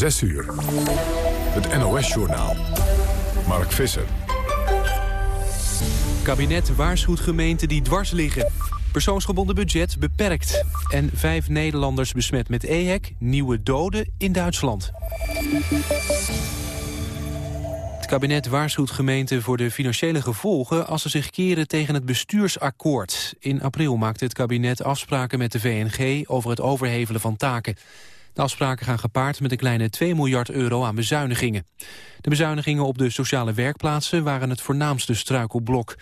6 uur. Het NOS-journaal. Mark Visser. Kabinet waarschuwt gemeenten die dwars liggen. Persoonsgebonden budget beperkt. En vijf Nederlanders besmet met EHEC. Nieuwe doden in Duitsland. Het kabinet waarschuwt gemeenten voor de financiële gevolgen... als ze zich keren tegen het bestuursakkoord. In april maakte het kabinet afspraken met de VNG... over het overhevelen van taken. De afspraken gaan gepaard met een kleine 2 miljard euro aan bezuinigingen. De bezuinigingen op de sociale werkplaatsen waren het voornaamste struikelblok.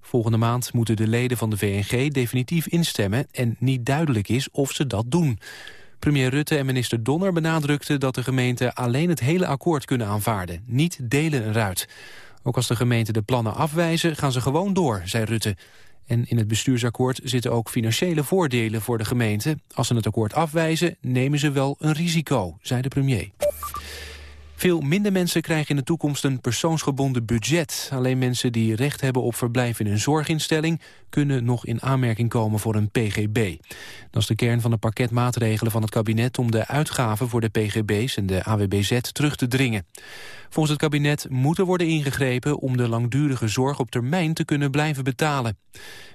Volgende maand moeten de leden van de VNG definitief instemmen... en niet duidelijk is of ze dat doen. Premier Rutte en minister Donner benadrukten dat de gemeenten alleen het hele akkoord kunnen aanvaarden, niet delen eruit. Ook als de gemeenten de plannen afwijzen, gaan ze gewoon door, zei Rutte. En in het bestuursakkoord zitten ook financiële voordelen voor de gemeente. Als ze het akkoord afwijzen, nemen ze wel een risico, zei de premier. Veel minder mensen krijgen in de toekomst een persoonsgebonden budget. Alleen mensen die recht hebben op verblijf in een zorginstelling... kunnen nog in aanmerking komen voor een PGB. Dat is de kern van het pakket maatregelen van het kabinet... om de uitgaven voor de PGB's en de AWBZ terug te dringen. Volgens het kabinet moet er worden ingegrepen... om de langdurige zorg op termijn te kunnen blijven betalen.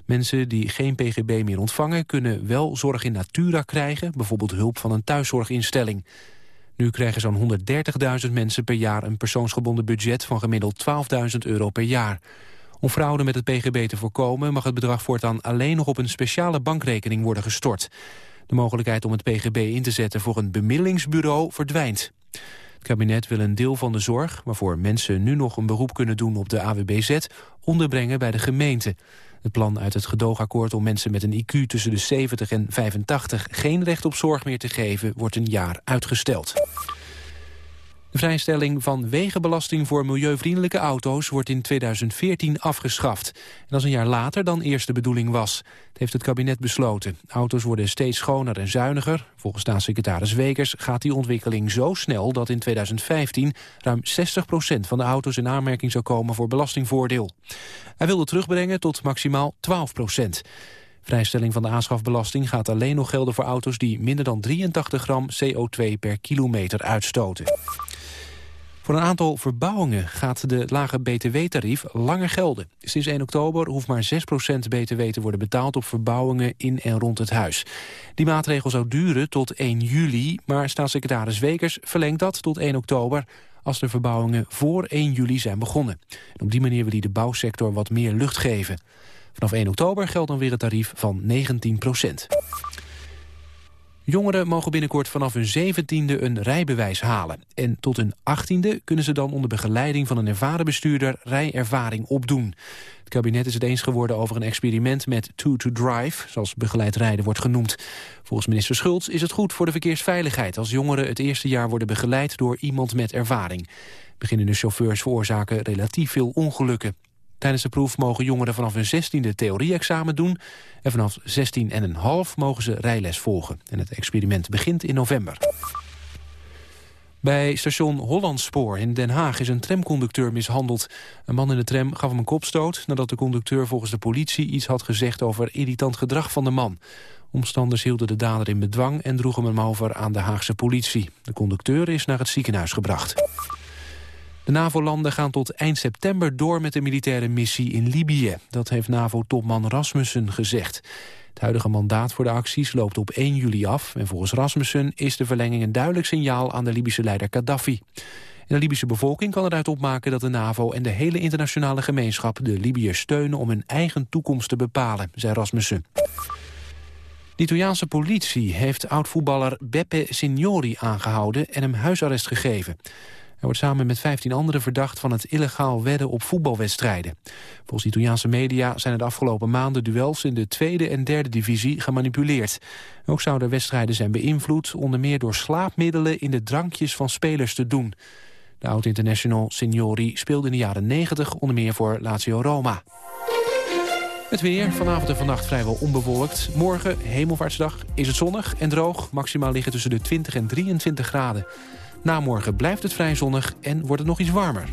Mensen die geen PGB meer ontvangen... kunnen wel zorg in natura krijgen, bijvoorbeeld hulp van een thuiszorginstelling. Nu krijgen zo'n 130.000 mensen per jaar een persoonsgebonden budget van gemiddeld 12.000 euro per jaar. Om fraude met het PGB te voorkomen mag het bedrag voortaan alleen nog op een speciale bankrekening worden gestort. De mogelijkheid om het PGB in te zetten voor een bemiddelingsbureau verdwijnt. Het kabinet wil een deel van de zorg, waarvoor mensen nu nog een beroep kunnen doen op de AWBZ, onderbrengen bij de gemeente. Het plan uit het gedoogakkoord om mensen met een IQ tussen de 70 en 85 geen recht op zorg meer te geven wordt een jaar uitgesteld. De vrijstelling van wegenbelasting voor milieuvriendelijke auto's wordt in 2014 afgeschaft. En dat is een jaar later dan eerst de bedoeling was. Dat heeft het kabinet besloten. Auto's worden steeds schoner en zuiniger. Volgens staatssecretaris Wekers gaat die ontwikkeling zo snel dat in 2015 ruim 60% van de auto's in aanmerking zou komen voor belastingvoordeel. Hij wilde terugbrengen tot maximaal 12% Vrijstelling van de aanschafbelasting gaat alleen nog gelden voor auto's die minder dan 83 gram CO2 per kilometer uitstoten. Voor een aantal verbouwingen gaat de lage btw-tarief langer gelden. Sinds 1 oktober hoeft maar 6% btw te worden betaald op verbouwingen in en rond het huis. Die maatregel zou duren tot 1 juli, maar staatssecretaris Wekers verlengt dat tot 1 oktober als de verbouwingen voor 1 juli zijn begonnen. En op die manier wil hij de bouwsector wat meer lucht geven. Vanaf 1 oktober geldt dan weer het tarief van 19 procent. Jongeren mogen binnenkort vanaf hun zeventiende een rijbewijs halen. En tot hun achttiende kunnen ze dan onder begeleiding van een ervaren bestuurder rijervaring opdoen. Het kabinet is het eens geworden over een experiment met Two to Drive, zoals begeleid rijden wordt genoemd. Volgens minister Schultz is het goed voor de verkeersveiligheid als jongeren het eerste jaar worden begeleid door iemand met ervaring. Beginnende chauffeurs veroorzaken relatief veel ongelukken. Tijdens de proef mogen jongeren vanaf hun 16e theorie-examen doen... en vanaf 16,5 mogen ze rijles volgen. En het experiment begint in november. Bij station Hollandspoor in Den Haag is een tramconducteur mishandeld. Een man in de tram gaf hem een kopstoot... nadat de conducteur volgens de politie iets had gezegd over irritant gedrag van de man. Omstanders hielden de dader in bedwang en droegen hem over aan de Haagse politie. De conducteur is naar het ziekenhuis gebracht. De NAVO-landen gaan tot eind september door met de militaire missie in Libië. Dat heeft NAVO-topman Rasmussen gezegd. Het huidige mandaat voor de acties loopt op 1 juli af... en volgens Rasmussen is de verlenging een duidelijk signaal aan de Libische leider Gaddafi. En de Libische bevolking kan eruit opmaken dat de NAVO en de hele internationale gemeenschap... de Libiërs steunen om hun eigen toekomst te bepalen, zei Rasmussen. De Italiaanse politie heeft oud-voetballer Beppe Signori aangehouden... en hem huisarrest gegeven. Hij wordt samen met 15 anderen verdacht van het illegaal wedden op voetbalwedstrijden. Volgens Italiaanse media zijn de afgelopen maanden duels in de tweede en derde divisie gemanipuleerd. Ook zouden wedstrijden zijn beïnvloed, onder meer door slaapmiddelen in de drankjes van spelers te doen. De oud-international Signori speelde in de jaren 90 onder meer voor Lazio Roma. Het weer, vanavond en vannacht vrijwel onbewolkt. Morgen, hemelvaartsdag, is het zonnig en droog. Maximaal liggen tussen de 20 en 23 graden. Na morgen blijft het vrij zonnig en wordt het nog iets warmer.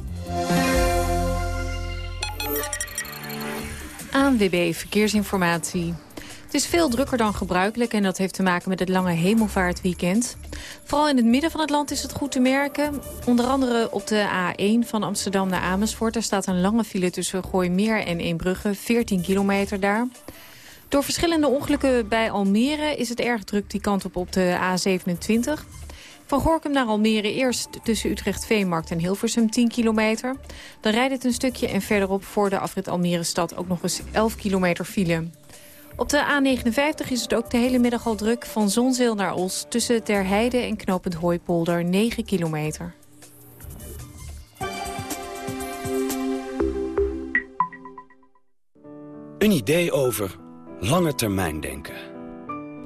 ANWB Verkeersinformatie. Het is veel drukker dan gebruikelijk en dat heeft te maken met het lange hemelvaartweekend. Vooral in het midden van het land is het goed te merken. Onder andere op de A1 van Amsterdam naar Amersfoort. Er staat een lange file tussen Gooimeer en Eembrugge, 14 kilometer daar. Door verschillende ongelukken bij Almere is het erg druk die kant op op de A27. Van Gorkum naar Almere eerst tussen Utrecht Veemarkt en Hilversum 10 kilometer. Dan rijdt het een stukje en verderop voor de afrit Almere stad ook nog eens 11 kilometer file. Op de A59 is het ook de hele middag al druk van Zonzeel naar Os... tussen Ter Heide en Knopend Hooipolder 9 kilometer. Een idee over lange termijn denken.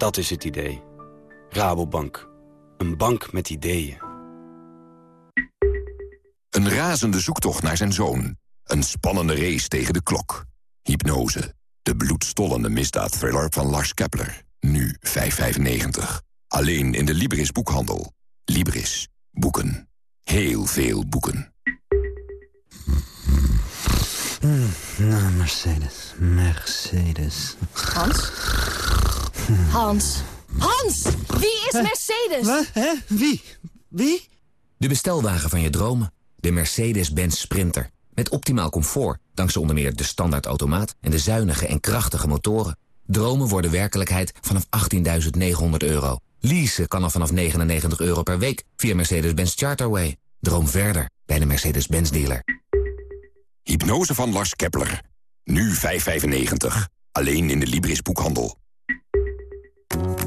Dat is het idee. Rabobank. Een bank met ideeën. Een razende zoektocht naar zijn zoon. Een spannende race tegen de klok. Hypnose de bloedstollende misdaadthriller van Lars Kepler. Nu 5,95. Alleen in de Libris boekhandel. Libris. Boeken. Heel veel boeken. nou, Mercedes. Mercedes. Hans? Hans? Hans! Wie is Mercedes? Wat? Hè? Wie? Wie? De bestelwagen van je dromen. De Mercedes-Benz Sprinter. Met optimaal comfort, dankzij onder meer de standaardautomaat... en de zuinige en krachtige motoren. Dromen worden werkelijkheid vanaf 18.900 euro. Leasen kan al vanaf 99 euro per week via Mercedes-Benz Charterway. Droom verder bij de Mercedes-Benz dealer. Hypnose van Lars Kepler. Nu 5,95. Alleen in de Libris boekhandel.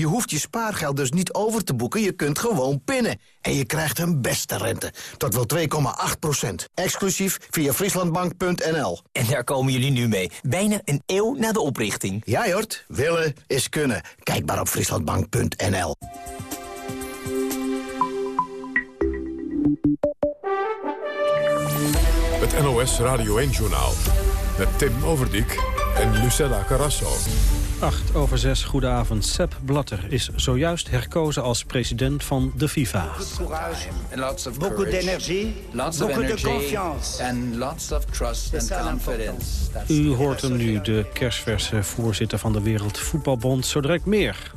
Je hoeft je spaargeld dus niet over te boeken, je kunt gewoon pinnen. En je krijgt een beste rente. Dat wil 2,8 procent. Exclusief via frieslandbank.nl. En daar komen jullie nu mee. Bijna een eeuw na de oprichting. Ja, Jort. Willen is kunnen. Kijk maar op frieslandbank.nl. Het NOS Radio 1-journaal. Met Tim Overdijk en Lucella Carrasso. 8 over 6, goedenavond. Sepp Blatter is zojuist herkozen als president van de FIFA. Beaucoup d'énergie, beaucoup de confiance. And lots of trust and confidence. U hoort hem nu, de kerstverse voorzitter van de Wereldvoetbalbond. Zo direct meer.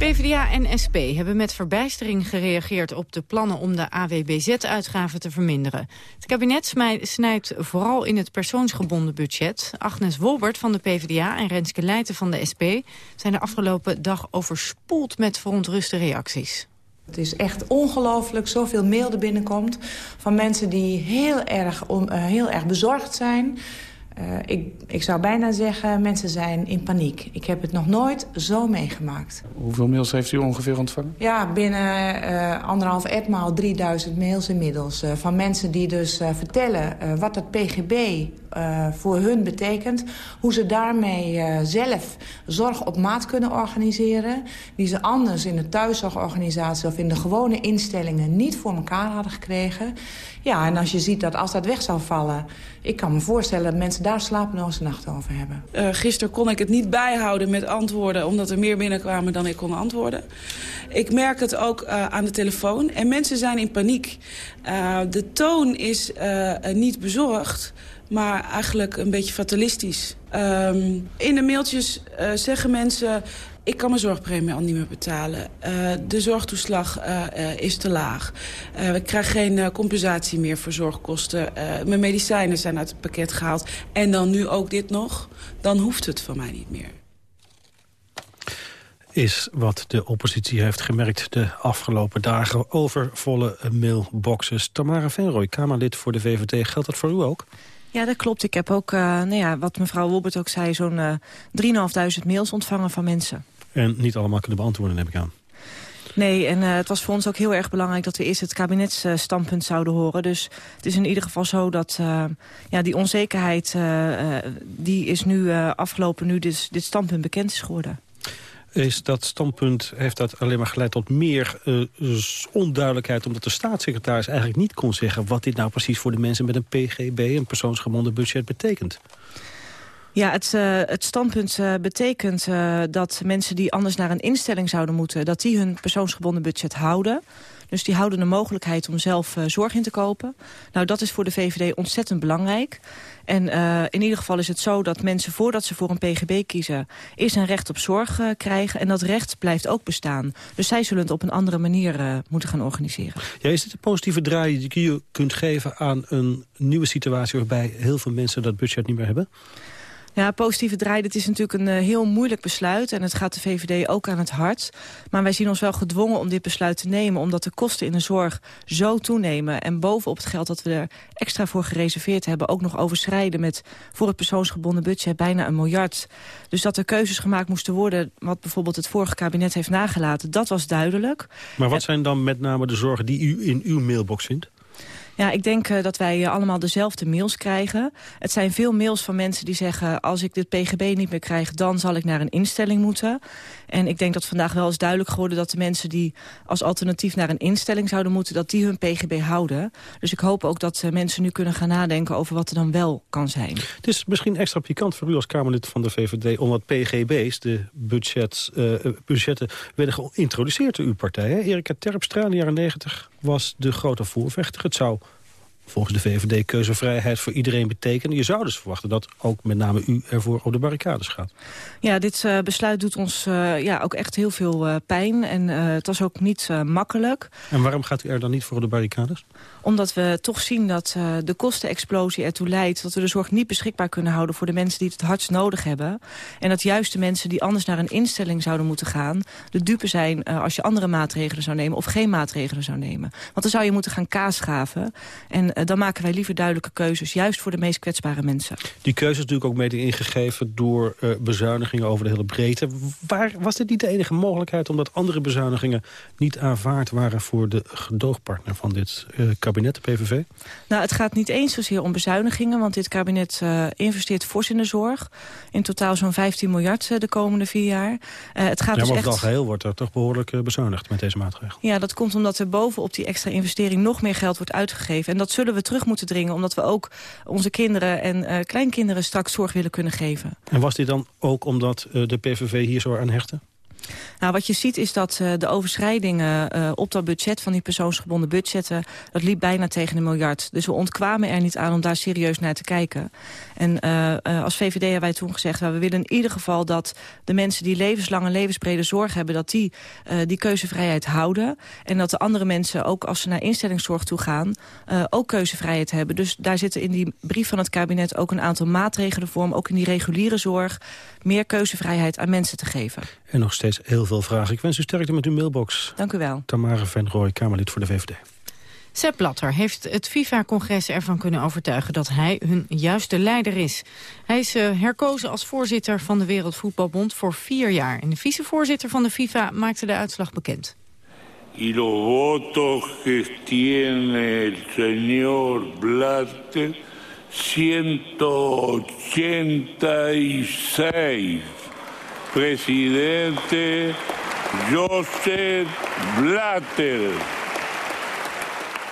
PvdA en SP hebben met verbijstering gereageerd op de plannen om de AWBZ-uitgaven te verminderen. Het kabinet snijdt vooral in het persoonsgebonden budget. Agnes Wolbert van de PvdA en Renske Leijten van de SP zijn de afgelopen dag overspoeld met verontruste reacties. Het is echt ongelooflijk zoveel mail er binnenkomt van mensen die heel erg, uh, heel erg bezorgd zijn... Uh, ik, ik zou bijna zeggen, mensen zijn in paniek. Ik heb het nog nooit zo meegemaakt. Hoeveel mails heeft u ongeveer ontvangen? Ja, binnen uh, anderhalf etmaal 3000 mails inmiddels. Uh, van mensen die dus vertellen wat het PGB voor hun betekent. Hoe ze daarmee zelf zorg op maat kunnen organiseren. Die ze anders in de thuiszorgorganisatie of in de gewone instellingen niet voor elkaar hadden gekregen. Ja, en als je ziet dat als dat weg zou vallen... ik kan me voorstellen dat mensen daar slapeloze nachten over hebben. Uh, gisteren kon ik het niet bijhouden met antwoorden... omdat er meer binnenkwamen dan ik kon antwoorden. Ik merk het ook uh, aan de telefoon. En mensen zijn in paniek. Uh, de toon is niet bezorgd maar eigenlijk een beetje fatalistisch. Um, in de mailtjes uh, zeggen mensen... Ik kan mijn zorgpremie al niet meer betalen. Uh, de zorgtoeslag uh, is te laag. ik krijg geen compensatie meer voor zorgkosten. mijn medicijnen zijn uit het pakket gehaald. En dan nu ook dit nog. Dan hoeft het van mij niet meer. Is wat de oppositie heeft gemerkt de afgelopen dagen. Overvolle mailboxes. Tamara Venrooy, Kamerlid voor de VVD. Geldt dat voor u ook? Ja, dat klopt. Ik heb ook, uh, nou ja, wat mevrouw Wolbert ook zei... zo'n uh, 3.500 mails ontvangen van mensen. En niet allemaal kunnen beantwoorden, neem ik aan. Nee, en uh, het was voor ons ook heel erg belangrijk dat we eerst het kabinetsstandpunt zouden horen. Dus het is in ieder geval zo dat uh, ja, die onzekerheid, uh, die is nu afgelopen nu dit, dit standpunt bekend is geworden. Is dat standpunt, heeft dat alleen maar geleid tot meer onduidelijkheid... omdat de staatssecretaris eigenlijk niet kon zeggen... wat dit nou precies voor de mensen met een PGB, een persoonsgebonden budget, betekent? Ja, het, uh, het standpunt uh, betekent dat mensen die anders naar een instelling zouden moeten... dat die hun persoonsgebonden budget houden. Dus die houden de mogelijkheid om zelf zorg in te kopen. Nou, dat is voor de VVD ontzettend belangrijk. En in ieder geval is het zo dat mensen voordat ze voor een PGB kiezen... eerst een recht op zorg krijgen. En dat recht blijft ook bestaan. Dus zij zullen het op een andere manier moeten gaan organiseren. Ja, is dit een positieve draai die je kunt geven aan een nieuwe situatie... waarbij heel veel mensen dat budget niet meer hebben? Ja, positieve draai, dit is natuurlijk een uh, heel moeilijk besluit. En het gaat de VVD ook aan het hart. Maar wij zien ons wel gedwongen om dit besluit te nemen... omdat de kosten in de zorg zo toenemen. En bovenop het geld dat we er extra voor gereserveerd hebben... ook nog overschrijden met voor het persoonsgebonden budget bijna een miljard. Dus dat er keuzes gemaakt moesten worden... wat bijvoorbeeld het vorige kabinet heeft nagelaten, dat was duidelijk. Maar wat zijn dan met name de zorgen die u in uw mailbox vindt? Ja, ik denk uh, dat wij uh, allemaal dezelfde mails krijgen. Het zijn veel mails van mensen die zeggen... als ik dit PGB niet meer krijg, dan zal ik naar een instelling moeten. En ik denk dat vandaag wel is duidelijk geworden... dat de mensen die als alternatief naar een instelling zouden moeten... dat die hun PGB houden. Dus ik hoop ook dat uh, mensen nu kunnen gaan nadenken... over wat er dan wel kan zijn. Het is misschien extra pikant voor u als Kamerlid van de VVD... omdat PGB's, de budget, budgetten, werden geïntroduceerd door uw partij. Hè? Erika Terpstra in de jaren 90 was de grote voorvechter. Het zou volgens de VVD keuzevrijheid voor iedereen betekenen. Je zou dus verwachten dat ook met name u ervoor op de barricades gaat. Ja, dit uh, besluit doet ons uh, ja, ook echt heel veel uh, pijn. En het was ook niet makkelijk. En waarom gaat u er dan niet voor op de barricades? Omdat we toch zien dat de kostenexplosie ertoe leidt... dat we de zorg niet beschikbaar kunnen houden voor de mensen die het hardst nodig hebben. En dat juist de mensen die anders naar een instelling zouden moeten gaan... de dupe zijn als je andere maatregelen zou nemen of geen maatregelen zou nemen. Want dan zou je moeten gaan kaasgaven. En dan maken wij liever duidelijke keuzes, juist voor de meest kwetsbare mensen. Die keuze is natuurlijk ook mede ingegeven door bezuinigingen over de hele breedte. Waar, was dit niet de enige mogelijkheid omdat andere bezuinigingen niet aanvaard waren voor de gedoogpartner van dit uh, kabinet, de PVV? Nou, het gaat niet eens zozeer om bezuinigingen, want dit kabinet uh, investeert fors in de zorg. In totaal zo'n 15 miljard de komende vier jaar. het gaat ja, dus maar dus echt... geheel wordt er toch behoorlijk bezuinigd met deze maatregel. Ja, dat komt omdat er bovenop die extra investering nog meer geld wordt uitgegeven. En dat zullen we terug moeten dringen. Omdat we ook onze kinderen en kleinkinderen straks zorg willen kunnen geven. En was dit dan ook omdat de PVV hier zo aan hechtte? Nou, wat je ziet is dat uh, de overschrijdingen uh, op dat budget van die persoonsgebonden budgetten... dat liep bijna tegen een miljard. Dus we ontkwamen er niet aan om daar serieus naar te kijken. En uh, als VVD hebben wij toen gezegd... Nou, we willen in ieder geval dat de mensen die levenslange levensbrede zorg hebben... dat die die keuzevrijheid houden. En dat de andere mensen, ook als ze naar instellingszorg toe gaan... ook keuzevrijheid hebben. Dus daar zitten in die brief van het kabinet ook een aantal maatregelen voor... ook in die reguliere zorg meer keuzevrijheid aan mensen te geven. En nog steeds heel veel vragen. Ik wens u sterkte met uw mailbox. Dank u wel. Tamara van Rooij, Kamerlid voor de VVD. Sepp Blatter heeft het FIFA-congres ervan kunnen overtuigen dat hij hun juiste leider is. Hij is uh, herkozen als voorzitter van de Wereldvoetbalbond voor vier jaar. En de vicevoorzitter van de FIFA maakte de uitslag bekend. Y los votos tiene el señor Blatter 186. Presidente Joseph Blatter.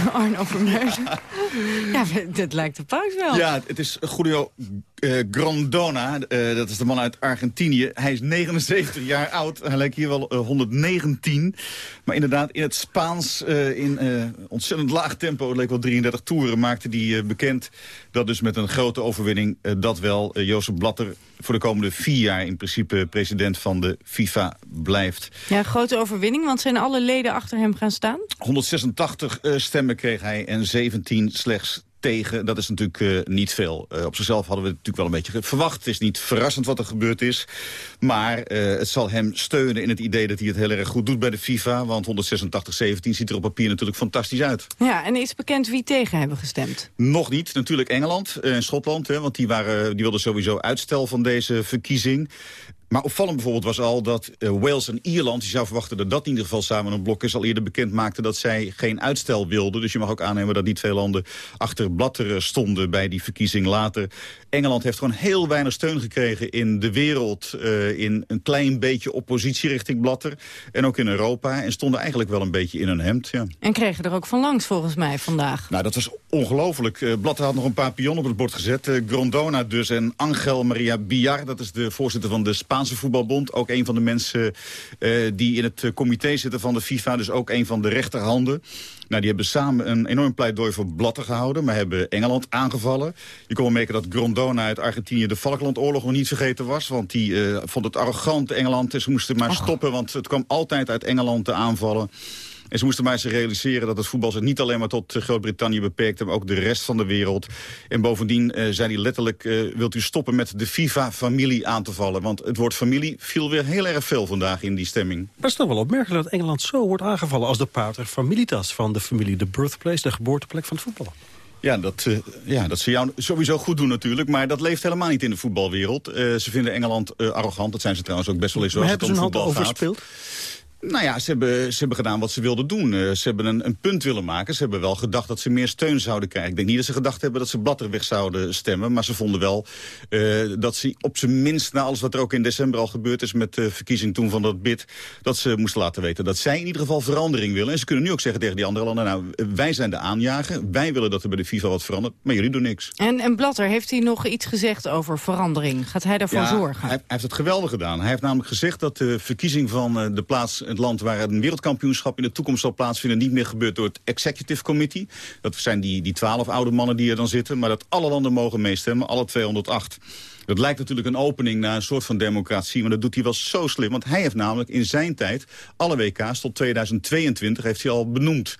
Arno Vermeulen. ja, dat lijkt de paus wel. Ja, het is Julio uh, Grondona. Uh, dat is de man uit Argentinië. Hij is 79 jaar oud. Hij lijkt hier wel uh, eh, 119. Maar inderdaad, in het Spaans, in ontzettend laag tempo... het leek wel 33 toeren, maakte hij bekend... dat dus met een grote overwinning dat wel Jozef Blatter... voor de komende vier jaar in principe president van de FIFA blijft. Ja, grote overwinning, want zijn alle leden achter hem gaan staan? 186 stemmen kreeg hij en 17 slechts tegen. Dat is natuurlijk uh, niet veel. Uh, op zichzelf hadden we het natuurlijk wel een beetje verwacht. Het is niet verrassend wat er gebeurd is. Maar uh, het zal hem steunen in het idee dat hij het heel erg goed doet bij de FIFA. Want 186-17 ziet er op papier natuurlijk fantastisch uit. Ja, en is bekend wie tegen hebben gestemd? Nog niet. Natuurlijk Engeland en Schotland. Hè, want die, waren, die wilden sowieso uitstel van deze verkiezing. Maar opvallend bijvoorbeeld was al dat uh, Wales en Ierland... je zou verwachten dat dat in ieder geval samen een blok is... al eerder bekend maakten dat zij geen uitstel wilden. Dus je mag ook aannemen dat niet veel landen achter Blatter stonden... bij die verkiezing later. Engeland heeft gewoon heel weinig steun gekregen in de wereld... Uh, in een klein beetje oppositie richting Blatter. En ook in Europa. En stonden eigenlijk wel een beetje in hun hemd. Ja. En kregen er ook van langs volgens mij vandaag. Nou, dat was ongelooflijk. Uh, Blatter had nog een paar pionnen op het bord gezet. Grondona dus en Angel Maria Biar. Dat is de voorzitter van de Spaanse Spaanse voetbalbond. Ook een van de mensen uh, die in het comité zitten van de FIFA. Dus ook een van de rechterhanden. Nou, die hebben samen een enorm pleidooi voor Blatter gehouden... maar hebben Engeland aangevallen. Je kon wel merken dat Grondona uit Argentinië de Falklandoorlog nog niet vergeten was. Want die uh, vond het arrogant Engeland. Ze moesten maar stoppen, want het kwam altijd uit Engeland te aanvallen. En ze moesten maar eens realiseren dat het voetbal zich niet alleen maar tot Groot-Brittannië beperkte, maar ook de rest van de wereld. En bovendien uh, zei hij letterlijk, uh, wilt u stoppen met de FIFA-familie aan te vallen? Want het woord familie viel weer heel erg veel vandaag in die stemming. Maar het is toch wel opmerkelijk dat Engeland zo wordt aangevallen als de pater familitas van de familie, de birthplace, de geboorteplek van het voetbal. Ja, dat, uh, ja, dat ze jou sowieso goed doen natuurlijk. Maar dat leeft helemaal niet in de voetbalwereld. Uh, ze vinden Engeland uh, arrogant. Dat zijn ze trouwens ook best wel eens. Maar hebben ze hun hand overspeeld? Nou ja, ze hebben, ze hebben gedaan wat ze wilden doen. Uh, ze hebben een, een, punt willen maken. Ze hebben wel gedacht dat ze meer steun zouden krijgen. Ik denk niet dat ze gedacht hebben dat ze Blatter weg zouden stemmen. Maar ze vonden wel uh, dat ze op zijn minst... na alles wat er ook in december al gebeurd is... met de verkiezing toen van dat bid... dat ze moesten laten weten dat zij in ieder geval verandering willen. En ze kunnen nu ook zeggen tegen die andere landen... nou, wij zijn de aanjager. Wij willen dat er bij de FIFA wat verandert. Maar jullie doen niks. En, en Blatter, heeft hij nog iets gezegd over verandering? Gaat hij daarvoor ja, zorgen? Hij, hij, heeft het geweldig gedaan. Hij heeft namelijk gezegd dat de verkiezing van uh, de plaats... het land waar een wereldkampioenschap in de toekomst zal plaatsvinden... niet meer gebeurt door het Executive Committee. Dat zijn die, die 12 oude mannen die er dan zitten. Maar dat alle landen mogen meestemmen, alle 208. Dat lijkt natuurlijk een opening naar een soort van democratie. Maar dat doet hij wel zo slim. Want hij heeft namelijk in zijn tijd alle WK's tot 2022 heeft hij al benoemd.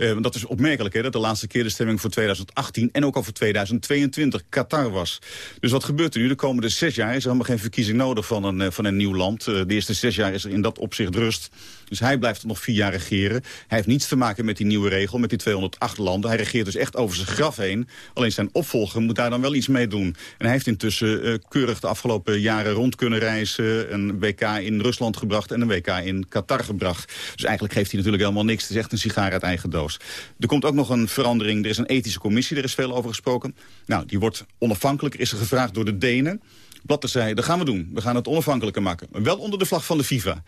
Uh, dat is opmerkelijk, hè, dat de laatste keer de stemming voor 2018... en ook al voor 2022 Qatar was. Dus wat gebeurt er nu? De komende zes jaar is er helemaal geen verkiezing nodig van een, uh, van een nieuw land. Uh, de eerste zes jaar is er in dat opzicht rust. Dus hij blijft nog vier jaar regeren. Hij heeft niets te maken met die nieuwe regel, met die 208 landen. Hij regeert dus echt over zijn graf heen. Alleen zijn opvolger moet daar dan wel iets mee doen. En hij heeft intussen keurig de afgelopen jaren rond kunnen reizen. Een WK in Rusland gebracht en een WK in Qatar gebracht. Dus eigenlijk geeft hij natuurlijk helemaal niks. Het is echt een sigaar uit eigen doos. Er komt ook nog een verandering. Er is een ethische commissie, er is veel over gesproken. Nou, die wordt onafhankelijk, is er gevraagd door de Denen. Blatter zei, dat gaan we doen. We gaan het onafhankelijker maken. Wel onder de vlag van de FIFA.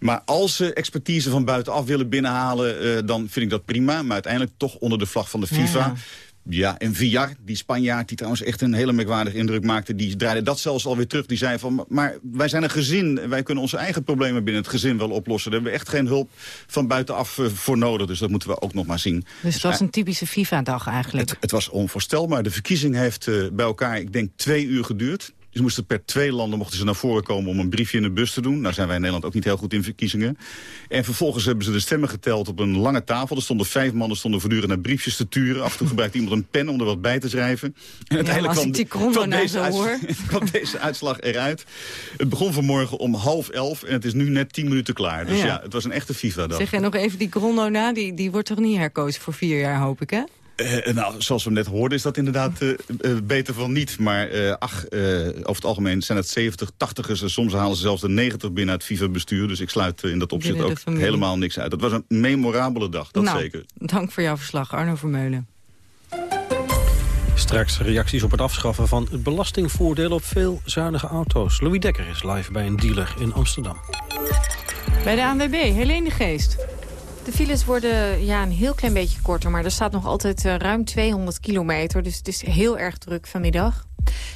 Maar als ze expertise van buitenaf willen binnenhalen... Uh, dan vind ik dat prima. Maar uiteindelijk toch onder de vlag van de FIFA. Ja. Ja, en Villar, die Spanjaard, die trouwens echt een hele merkwaardige indruk maakte... die draaide dat zelfs alweer terug. Die zei van, maar wij zijn een gezin. Wij kunnen onze eigen problemen binnen het gezin wel oplossen. Daar hebben we echt geen hulp van buitenaf uh, voor nodig. Dus dat moeten we ook nog maar zien. Dus het was een typische FIFA-dag eigenlijk? Het, het, was onvoorstelbaar. De verkiezing heeft uh, bij elkaar, ik denk, twee uur geduurd. Ze moesten per twee landen mochten ze naar voren komen om een briefje in de bus te doen. Nou zijn wij in Nederland ook niet heel goed in verkiezingen. En vervolgens hebben ze de stemmen geteld op een lange tafel. Er stonden vijf mannen stonden voortdurend naar briefjes te turen. Af en toe gebruikte iemand een pen om er wat bij te schrijven. En uiteindelijk ja, kwam, die kwam, deze uitslag, kwam deze uitslag eruit. Het begon vanmorgen om half elf en het is nu net tien minuten klaar. Dus ja, ja het was een echte FIFA-dag. Zeg je nog even die Grondo na, die, die wordt toch niet herkozen voor vier jaar, hoop ik, hè? Uh, nou, zoals we net hoorden is dat inderdaad uh, uh, beter van niet. Maar ach, over het algemeen zijn het 70, 80ers. Soms halen ze zelfs de 90 binnen het FIFA-bestuur. Dus ik sluit in dat opzicht ook helemaal niks uit. Het was een memorabele dag, dat nou, zeker. Dank voor jouw verslag, Arno Vermeulen. Straks reacties op het afschaffen van het belastingvoordeel op veel zuinige auto's. Louis Dekker is live bij een dealer in Amsterdam. Bij de ANWB, Helene de Geest. De files worden ja, een heel klein beetje korter, maar er staat nog altijd uh, ruim 200 kilometer. Dus het is heel erg druk vanmiddag.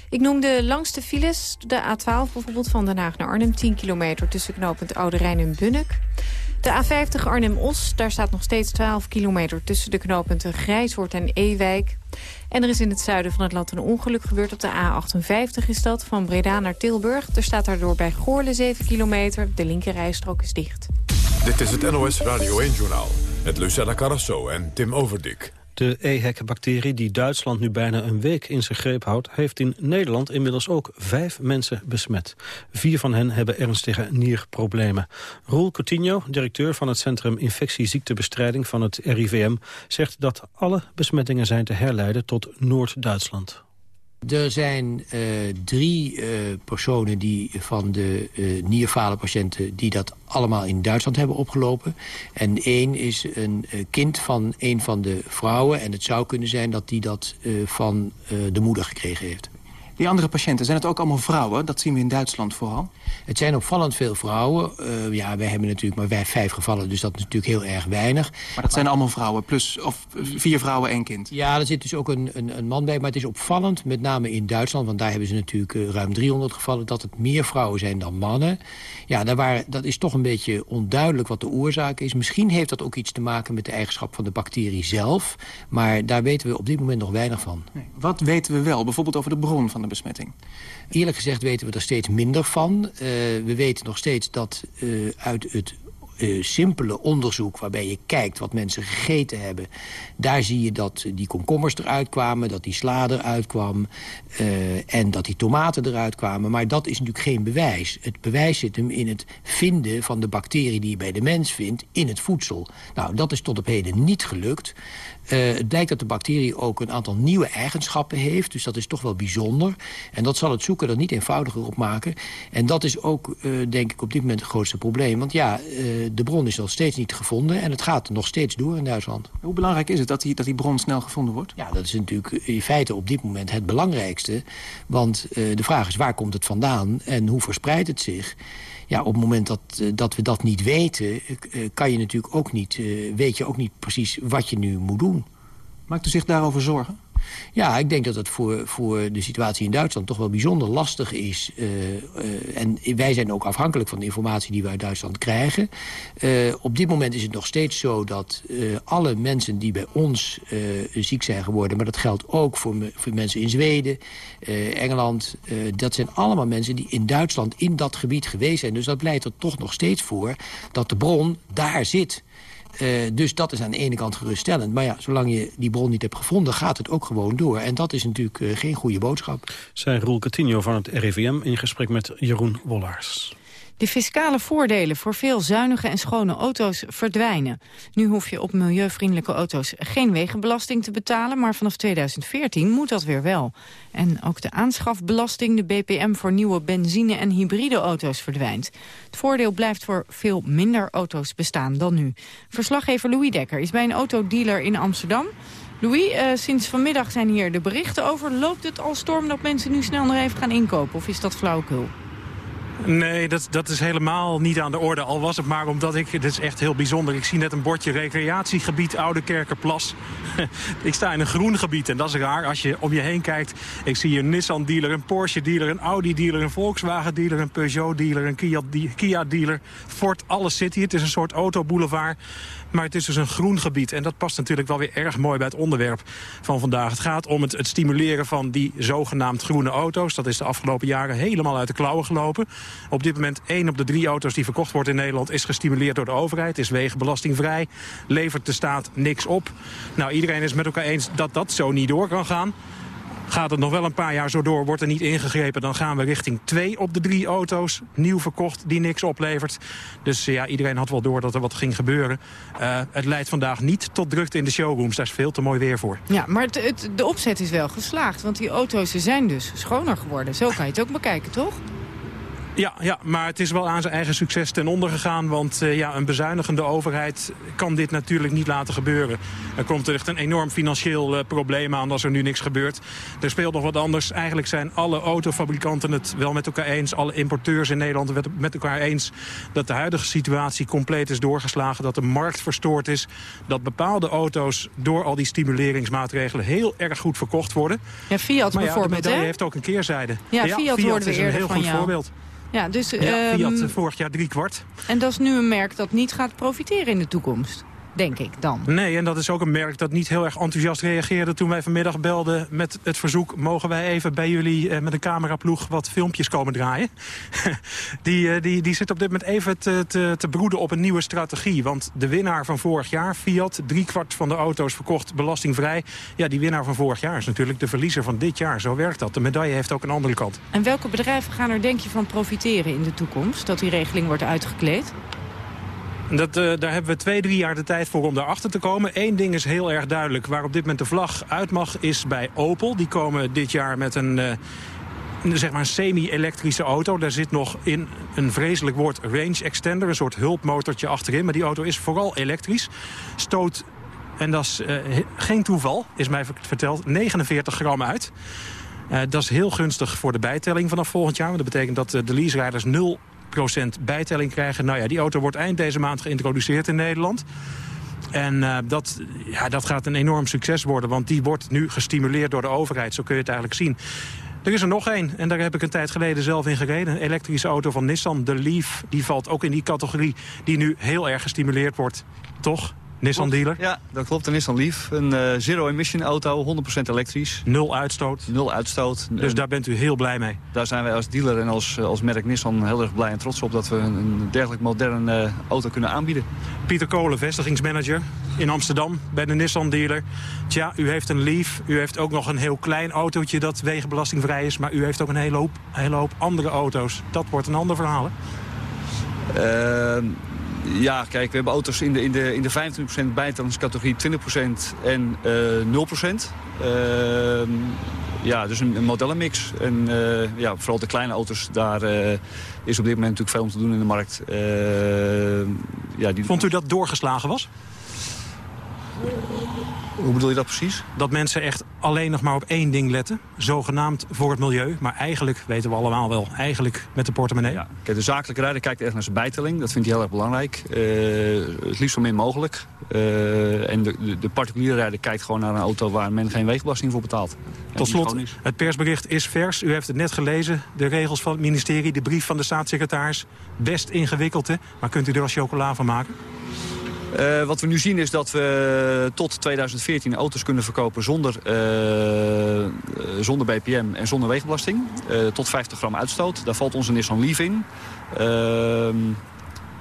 Ik noem de langste files, de A12 bijvoorbeeld van Den Haag naar Arnhem. 10 kilometer tussen knooppunt Oude Rijn en Bunnik. De A50 Arnhem-Os, daar staat nog steeds 12 kilometer tussen de knooppunten Grijshoort en Ewijk. En er is in het zuiden van het land een ongeluk gebeurd op de A58 is dat, van Breda naar Tilburg. Er staat daardoor bij Goorle 7 kilometer, de linkerrijstrook is dicht. Dit is het NOS Radio 1-journaal met Lucella Carrasso en Tim Overdik. De EHEC-bacterie die Duitsland nu bijna een week in zijn greep houdt... heeft in Nederland inmiddels ook vijf mensen besmet. Vier van hen hebben ernstige nierproblemen. Roel Coutinho, directeur van het Centrum Infectieziektebestrijding van het RIVM... zegt dat alle besmettingen zijn te herleiden tot Noord-Duitsland. Er zijn uh, drie uh, personen die van de uh, patiënten... die dat allemaal in Duitsland hebben opgelopen. En één is een kind van een van de vrouwen. En het zou kunnen zijn dat die dat van de moeder gekregen heeft. Die andere patiënten, zijn het ook allemaal vrouwen? Dat zien we in Duitsland vooral. Het zijn opvallend veel vrouwen. Uh, ja, wij hebben natuurlijk maar vijf gevallen, dus dat is natuurlijk heel erg weinig. Maar dat zijn allemaal vrouwen, plus of vier vrouwen, één kind? Ja, er zit dus ook een, een, een, man bij. Maar het is opvallend, met name in Duitsland... want daar hebben ze natuurlijk uh, ruim 300 gevallen... dat het meer vrouwen zijn dan mannen. Ja, daar waren, dat is toch een beetje onduidelijk wat de oorzaak is. Misschien heeft dat ook iets te maken met de eigenschap van de bacterie zelf. Maar daar weten we op dit moment nog weinig van. Nee. Wat weten we wel, bijvoorbeeld over de bron van de Eerlijk gezegd weten we er steeds minder van. Uh, we weten nog steeds dat uh, uit het uh, simpele onderzoek waarbij je kijkt wat mensen gegeten hebben... daar zie je dat die komkommers eruit kwamen, dat die sla eruit kwam... En dat die tomaten eruit kwamen. Maar dat is natuurlijk geen bewijs. Het bewijs zit hem in het vinden van de bacterie die je bij de mens vindt... in het voedsel. Nou, dat is tot op heden niet gelukt. Uh, het blijkt dat de bacterie ook een aantal nieuwe eigenschappen heeft. Dus dat is toch wel bijzonder. En dat zal het zoeken er niet eenvoudiger op maken. En dat is ook, uh, denk ik, op dit moment het grootste probleem. Want ja, uh, de bron is nog steeds niet gevonden. En het gaat nog steeds door in Duitsland. Hoe belangrijk is het dat die, dat die bron snel gevonden wordt? Ja, dat is natuurlijk in feite op dit moment het belangrijkste. Want de vraag is, waar komt het vandaan? En hoe verspreidt het zich? Ja, op het moment dat, uh, dat we dat niet weten... Uh, kan je natuurlijk ook niet, weet je ook niet precies wat je nu moet doen. Maakt u zich daarover zorgen? Ja, ik denk dat het voor, voor de situatie in Duitsland toch wel bijzonder lastig is. Uh, uh, en wij zijn ook afhankelijk van de informatie die we uit Duitsland krijgen. Uh, op dit moment is het nog steeds zo dat alle mensen die bij ons ziek zijn geworden... maar dat geldt ook voor, voor mensen in Zweden, Engeland... dat zijn allemaal mensen die in Duitsland in dat gebied geweest zijn. Dus dat leidt er toch nog steeds voor dat de bron daar zit... Uh, dus dat is aan de ene kant geruststellend. Maar ja, zolang je die bron niet hebt gevonden, gaat het ook gewoon door. En dat is natuurlijk uh, geen goede boodschap. Zijn Roel Coutinho van het RIVM in gesprek met Jeroen Wollaars. De fiscale voordelen voor veel zuinige en schone auto's verdwijnen. Nu hoef je op milieuvriendelijke auto's geen wegenbelasting te betalen... maar vanaf 2014 moet dat weer wel. En ook de aanschafbelasting, de BPM voor nieuwe benzine- en hybride auto's verdwijnt. Het voordeel blijft voor veel minder auto's bestaan dan nu. Verslaggever Louis Dekker is bij een autodealer in Amsterdam... Louis, uh, sinds vanmiddag zijn hier de berichten over. Loopt het al storm dat mensen nu snel nog even gaan inkopen? Of is dat flauwekul? Nee, dat, dat is helemaal niet aan de orde. Al was het maar omdat ik... Dit is echt heel bijzonder. Ik zie net een bordje recreatiegebied Oude Kerkerplas. ik sta in een groen gebied en dat is raar. Als je om je heen kijkt, ik zie een Nissan-dealer, een Porsche-dealer... een Audi-dealer, een Volkswagen-dealer, een Peugeot-dealer... een Kia-dealer, Ford, alles zit hier. Het is een soort autoboulevard. Maar het is dus een groen gebied. En dat past natuurlijk wel weer erg mooi bij het onderwerp van vandaag. Het gaat om het, het stimuleren van die zogenaamd groene auto's. Dat is de afgelopen jaren helemaal uit de klauwen gelopen. Op dit moment één op de drie auto's die verkocht wordt in Nederland... is gestimuleerd door de overheid, is wegenbelastingvrij. Levert de staat niks op. Nou, iedereen is met elkaar eens dat dat zo niet door kan gaan. Gaat het nog wel een paar jaar zo door, wordt er niet ingegrepen... dan gaan we richting twee op de drie auto's nieuw verkocht die niks oplevert. Dus ja, iedereen had wel door dat er wat ging gebeuren. Uh, het leidt vandaag niet tot drukte in de showrooms. Daar is veel te mooi weer voor. Ja, maar het, de opzet is wel geslaagd. Want die auto's zijn dus schoner geworden. Zo kan je het ook bekijken, toch? Ja, ja, maar het is wel aan zijn eigen succes ten onder gegaan. Want uh, ja, een bezuinigende overheid kan dit natuurlijk niet laten gebeuren. Er komt echt een enorm financieel uh, probleem aan als er nu niks gebeurt. Er speelt nog wat anders. Eigenlijk zijn alle autofabrikanten het wel met elkaar eens. Alle importeurs in Nederland het met elkaar eens. Dat de huidige situatie compleet is doorgeslagen. Dat de markt verstoord is. Dat bepaalde auto's door al die stimuleringsmaatregelen heel erg goed verkocht worden. Ja, Fiat maar ja, bijvoorbeeld, de heeft ook een keerzijde. Ja, ja Fiat, Fiat is een heel goed jou. voorbeeld. Ja, dus, ja, Fiat um, vorig jaar drie kwart. En dat is nu een merk dat niet gaat profiteren in de toekomst. Denk ik dan. Nee, en dat is ook een merk dat niet heel erg enthousiast reageerde... toen wij vanmiddag belden met het verzoek... mogen wij even bij jullie eh, met een cameraploeg wat filmpjes komen draaien. die, eh, die, die zit op dit moment even te, te, te broeden op een nieuwe strategie. Want de winnaar van vorig jaar, Fiat, driekwart van de auto's verkocht belastingvrij. Ja, die winnaar van vorig jaar is natuurlijk de verliezer van dit jaar. Zo werkt dat. De medaille heeft ook een andere kant. En welke bedrijven gaan er denk je van profiteren in de toekomst? Dat die regeling wordt uitgekleed? Dat, uh, daar hebben we twee, drie jaar de tijd voor om daarachter te komen. Eén ding is heel erg duidelijk. Waar op dit moment de vlag uit mag, is bij Opel. Die komen dit jaar met een... Uh, zeg maar een semi-elektrische auto. Daar zit nog in een vreselijk woord range extender. Een soort hulpmotortje achterin. Maar die auto is vooral elektrisch. Stoot, en dat is uh, geen toeval, is mij verteld, 49 gram uit. Dat is heel gunstig voor de bijtelling vanaf volgend jaar. Want dat betekent dat de leaserijders 0 bijtelling krijgen. Nou ja, die auto wordt eind deze maand geïntroduceerd in Nederland. En uh, dat, ja, dat gaat een enorm succes worden, want die wordt nu gestimuleerd door de overheid. Zo kun je het eigenlijk zien. Er is er nog één, en daar heb ik een tijd geleden zelf in gereden. Elektrische auto van Nissan, de Leaf. Die valt ook in die categorie die nu heel erg gestimuleerd wordt. Toch? Nissan dealer? Ja, dat klopt. Een Nissan Leaf. Een uh, zero-emission auto, 100% elektrisch. Nul uitstoot? Nul uitstoot. Dus daar bent u heel blij mee? Daar zijn wij als dealer en als, als merk Nissan heel erg blij en trots op... dat we een, een dergelijk moderne uh, auto kunnen aanbieden. Pieter Kolen, vestigingsmanager in Amsterdam bij de Nissan dealer. Tja, u heeft een Leaf. U heeft ook nog een heel klein autootje dat wegenbelastingvrij is. Maar u heeft ook een hele hoop, hele hoop andere auto's. Dat wordt een ander verhaal, hè? Uh, ja, kijk, we hebben auto's in de, in de, in de 25% bijtellingscategorie, 20% en uh, 0%. Uh, ja, dus een, modellenmix. En uh, ja, vooral de kleine auto's, daar uh, is op dit moment natuurlijk veel om te doen in de markt. ja, die... Vond u dat doorgeslagen was? Hoe bedoel je dat precies? Dat mensen echt alleen nog maar op één ding letten. Zogenaamd voor het milieu. Maar eigenlijk, weten we allemaal wel, eigenlijk met de portemonnee. Ja. Kijk, de zakelijke rijder kijkt echt naar zijn bijtelling. Dat vindt hij heel erg belangrijk. Uh, het liefst zo min mogelijk. Uh, en de, de, de, particuliere rijder kijkt gewoon naar een auto waar men geen weegbelasting voor betaalt. Tot slot, het persbericht is vers. U heeft het net gelezen. De regels van het ministerie, de brief van de staatssecretaris. Best ingewikkeld, hè? Maar kunt u er als chocola van maken? Uh, wat we nu zien is dat we tot 2014 auto's kunnen verkopen zonder, uh, zonder BPM en zonder wegenbelasting. Tot 50 gram uitstoot. Daar valt onze Nissan Leaf in. Ehm,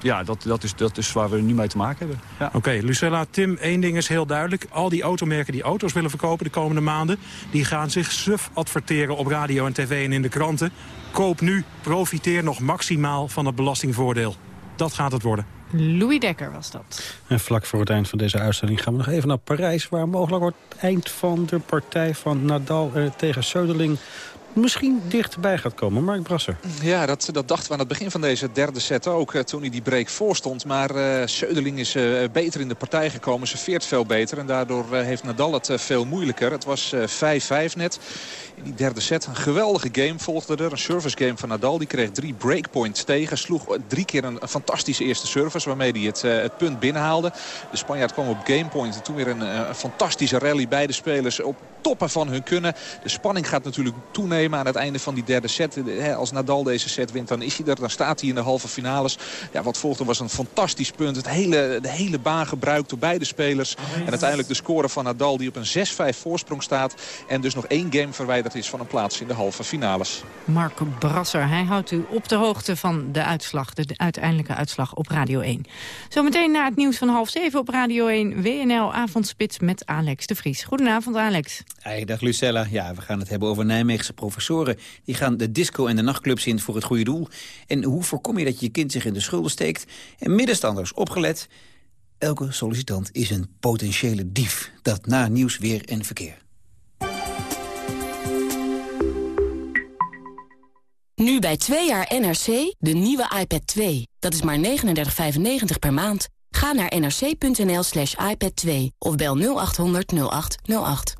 ja, dat, dat, is, dat is waar we nu mee te maken hebben. Oké, okay, Lucella, Tim, één ding is heel duidelijk. Al die automerken die auto's willen verkopen de komende maanden... die gaan zich suf adverteren op radio en tv en in de kranten. Koop nu, profiteer nog maximaal van het belastingvoordeel. Dat gaat het worden. Louis Dekker was dat. En vlak voor het eind van deze uitzending gaan we nog even naar Parijs... waar mogelijk wordt het eind van de partij van Nadal uh, tegen Söderling misschien dichterbij gaat komen. Mark Brasser. Ja, dat, dat dachten we aan het begin van deze derde set ook. Uh, toen hij die break voorstond. Maar uh, Söderling is uh, beter in de partij gekomen. Ze veert veel beter. En daardoor heeft Nadal het veel moeilijker. Het was 5-5 net. In die derde set een geweldige game volgde er. Een service game van Nadal. Die kreeg drie breakpoints tegen. Sloeg drie keer een, fantastische eerste service. Waarmee hij het, het punt binnenhaalde. De Spanjaard kwam op gamepoint. En toen weer een fantastische rally. Beide spelers op toppen van hun kunnen. De spanning gaat natuurlijk toenemen aan het einde van die derde set. Als Nadal deze set wint, dan is hij er. Dan staat hij in de halve finales. Ja, wat volgde was een fantastisch punt. Het hele, de hele baan gebruikt door beide spelers. En uiteindelijk de score van Nadal die op een 6-5 voorsprong staat. En dus nog één game verwijderd is van een plaats in de halve finales. Marco Brasser, hij houdt u op de hoogte van de uitslag, de uiteindelijke uitslag op Radio 1. Zometeen na het nieuws van half zeven op Radio 1, WNL Avondspits met Alex de Vries. Goedenavond Alex. Hey, dag Lucella. Ja, we gaan het hebben over Nijmeegse professoren. Die gaan de disco en de nachtclubs in voor het goede doel. En hoe voorkom je dat je kind zich in de schulden steekt? En middenstanders, opgelet. Elke sollicitant is een potentiële dief. Dat na nieuws, weer en verkeer. Nu bij 2 jaar NRC de nieuwe iPad 2. Dat is maar 39,95 per maand. Ga naar nrc.nl slash iPad 2 of bel 0800 0808.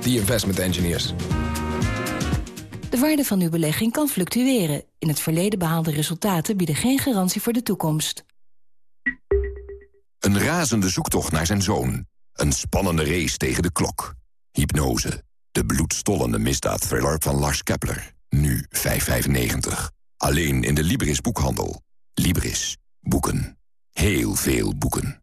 the investment engineers. De waarde van uw belegging kan fluctueren. In het verleden behaalde resultaten bieden geen garantie voor de toekomst. Een razende zoektocht naar zijn zoon. Een spannende race tegen de klok. Hypnose. De bloedstollende misdaadthriller van Lars Kepler. Nu 5,95. Alleen in de Libris boekhandel. Libris. Boeken. Heel veel boeken.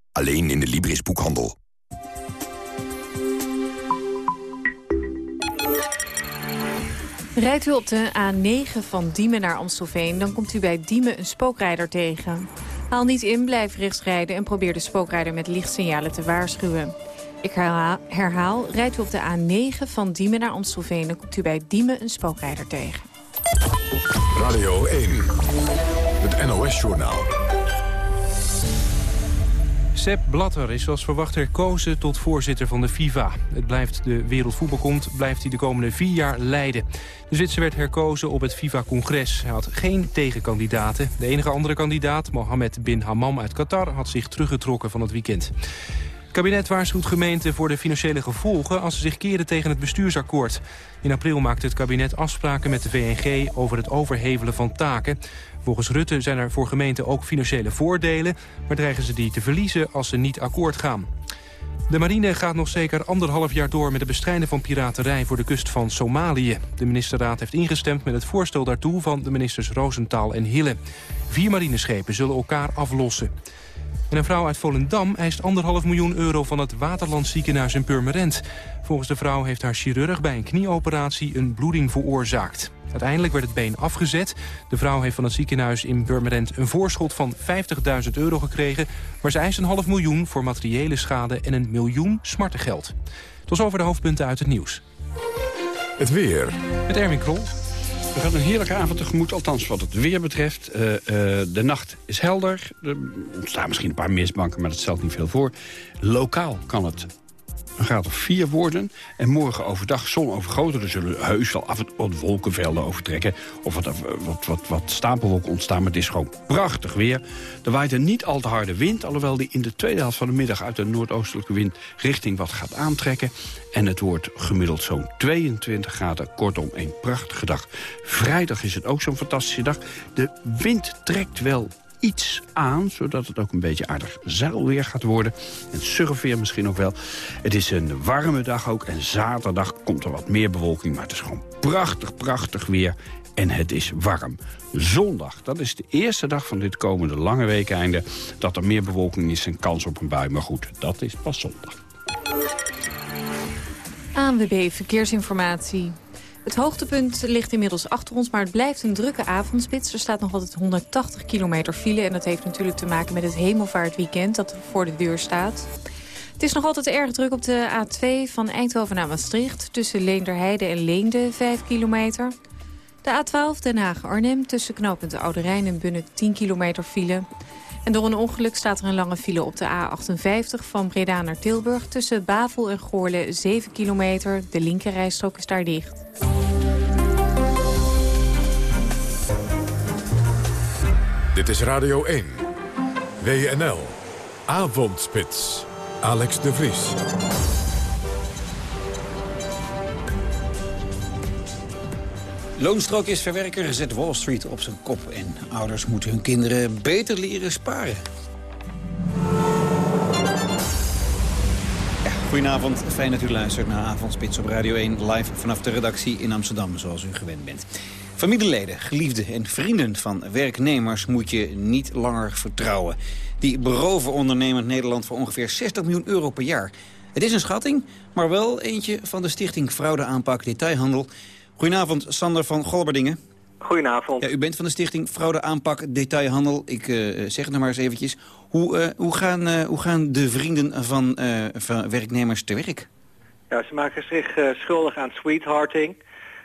Alleen in de Libris boekhandel. Rijdt u op de A9 van Diemen naar Amstelveen... dan komt u bij Diemen een spookrijder tegen. Haal niet in, blijf rechts rijden... en probeer de spookrijder met lichtsignalen te waarschuwen. Ik herhaal, herhaal, rijdt u op de A9 van Diemen naar Amstelveen... dan komt u bij Diemen een spookrijder tegen. Radio 1, het NOS-journaal. Sepp Blatter is zoals verwacht herkozen tot voorzitter van de FIFA. Het blijft de Wereldvoetbalbond blijft hij de komende vier jaar leiden. De Zwitser werd herkozen op het FIFA-congres. Hij had geen tegenkandidaten. De enige andere kandidaat, Mohammed bin Hammam uit Qatar... had zich teruggetrokken van het weekend. Het kabinet waarschuwt gemeenten voor de financiële gevolgen... als ze zich keren tegen het bestuursakkoord. In april maakte het kabinet afspraken met de VNG... over het overhevelen van taken. Volgens Rutte zijn er voor gemeenten ook financiële voordelen... maar dreigen ze die te verliezen als ze niet akkoord gaan. De marine gaat nog zeker anderhalf jaar door met het bestrijden van piraterij voor de kust van Somalië. De ministerraad heeft ingestemd met het voorstel daartoe van de ministers Roosentaal en Hille. Vier marineschepen zullen elkaar aflossen. En een vrouw uit Volendam eist anderhalf miljoen euro van het Waterlandsziekenhuis in Purmerend. Volgens de vrouw heeft haar chirurg bij een knieoperatie een bloeding veroorzaakt. Uiteindelijk werd het been afgezet. De vrouw heeft van het ziekenhuis in Purmerend een voorschot van 50.000 euro gekregen. Maar ze eist een half miljoen voor materiële schade en een miljoen smartengeld. Tot over de hoofdpunten uit het nieuws. Het weer. Met Erwin Krol. We gaan een heerlijke avond tegemoet, althans wat het weer betreft. Uh, uh, de nacht is helder. Er ontstaan misschien een paar mistbanken, maar dat stelt niet veel voor. Lokaal kan het een graad of 4 worden. En morgen overdag zon overgoten. Er zullen heus wel af en toe wolkenvelden overtrekken. Of wat, wat, wat, wat stapelwolken ontstaan. Maar het is gewoon prachtig weer. Er waait een niet al te harde wind. Alhoewel die in de tweede helft van de middag uit de noordoostelijke wind richting wat gaat aantrekken. En het wordt gemiddeld zo'n 22 graden. Kortom, een prachtige dag. Vrijdag is het ook zo'n fantastische dag. De wind trekt wel iets aan, zodat het ook een beetje aardig zeilweer gaat worden. En surfweer misschien nog wel. Het is een warme dag ook en zaterdag komt er wat meer bewolking. Maar het is gewoon prachtig, prachtig weer en het is warm. Zondag, dat is de eerste dag van dit komende lange weekeinde... dat er meer bewolking is en kans op een bui. Maar goed, dat is pas zondag. ANWB Verkeersinformatie. Het hoogtepunt ligt inmiddels achter ons, maar het blijft een drukke avondspits. Er staat nog altijd 180 kilometer file en dat heeft natuurlijk te maken met het hemelvaartweekend dat voor de deur staat. Het is nog altijd erg druk op de A2 van Eindhoven naar Maastricht... tussen Leenderheide en Leende, 5 kilometer. De A12 Den Haag-Arnhem tussen knooppunt Oude Rijn en Bunnik 10 kilometer file. En door een ongeluk staat er een lange file op de A58 van Breda naar Tilburg... tussen Bavel en Goorle 7 kilometer. De linkerrijstrook is daar dicht. Dit is Radio 1. WNL. Avondspits. Alex de Vries. Loonstrook is verwerker, zet Wall Street op zijn kop. En ouders moeten hun kinderen beter leren sparen. Goedenavond, fijn dat u luistert naar Avondspits op Radio 1... live vanaf de redactie in Amsterdam, zoals u gewend bent. Familieleden, geliefden en vrienden van werknemers moet je niet langer vertrouwen. Die beroven ondernemend Nederland voor ongeveer 60 miljoen euro per jaar. Het is een schatting, maar wel eentje van de stichting Fraudeaanpak Detailhandel... Goedenavond, Sander van Golberdingen. Goedenavond. Ja, u bent van de stichting Fraude Aanpak Detailhandel. Ik uh, zeg het nog maar eens eventjes. Hoe, uh, hoe, gaan, uh, hoe gaan de vrienden van, van, werknemers te werk? Ja, ze maken zich schuldig aan sweethearting.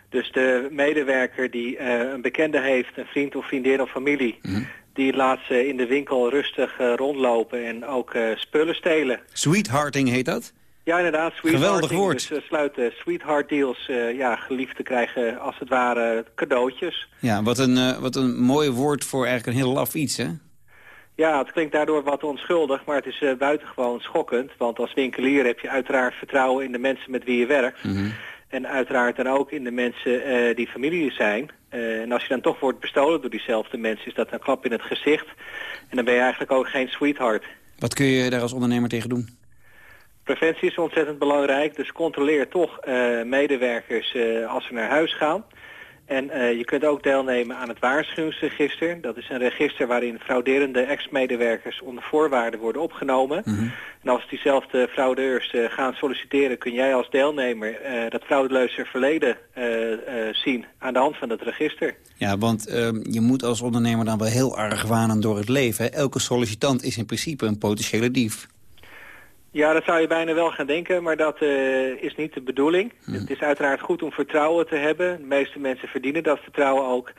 Dus de medewerker die een bekende heeft, een vriend of vriendin of familie... Mm -hmm. die laat ze in de winkel rustig rondlopen en ook spullen stelen. Sweethearting heet dat? Ja, inderdaad. Geweldig woord. Dus ze sluiten sweetheart deals. Uh, ja, geliefden krijgen als het ware cadeautjes. Ja, wat een, uh, wat een mooi woord voor eigenlijk een heel laf iets, hè? Ja, het klinkt daardoor wat onschuldig, maar het is buitengewoon schokkend. Want als winkelier heb je uiteraard vertrouwen in de mensen met wie je werkt. Mm -hmm. En uiteraard dan ook in de mensen die familie zijn. en als je dan toch wordt bestolen door diezelfde mensen, is dat een klap in het gezicht. En dan ben je eigenlijk ook geen sweetheart. Wat kun je daar als ondernemer tegen doen? Preventie is ontzettend belangrijk, dus controleer toch uh, medewerkers uh, als ze naar huis gaan. En uh, je kunt ook deelnemen aan het waarschuwingsregister. Dat is een register waarin frauderende ex-medewerkers onder voorwaarden worden opgenomen. Mm -hmm. En als diezelfde fraudeurs gaan solliciteren, kun jij als deelnemer dat fraudeleuze verleden zien aan de hand van dat register. Ja, want ehm, je moet als ondernemer dan wel heel erg wanen door het leven. Elke sollicitant is in principe een potentiële dief. Ja, dat zou je bijna wel gaan denken, maar dat uh, is niet de bedoeling. Hmm. Het is uiteraard goed om vertrouwen te hebben. De meeste mensen verdienen dat vertrouwen ook.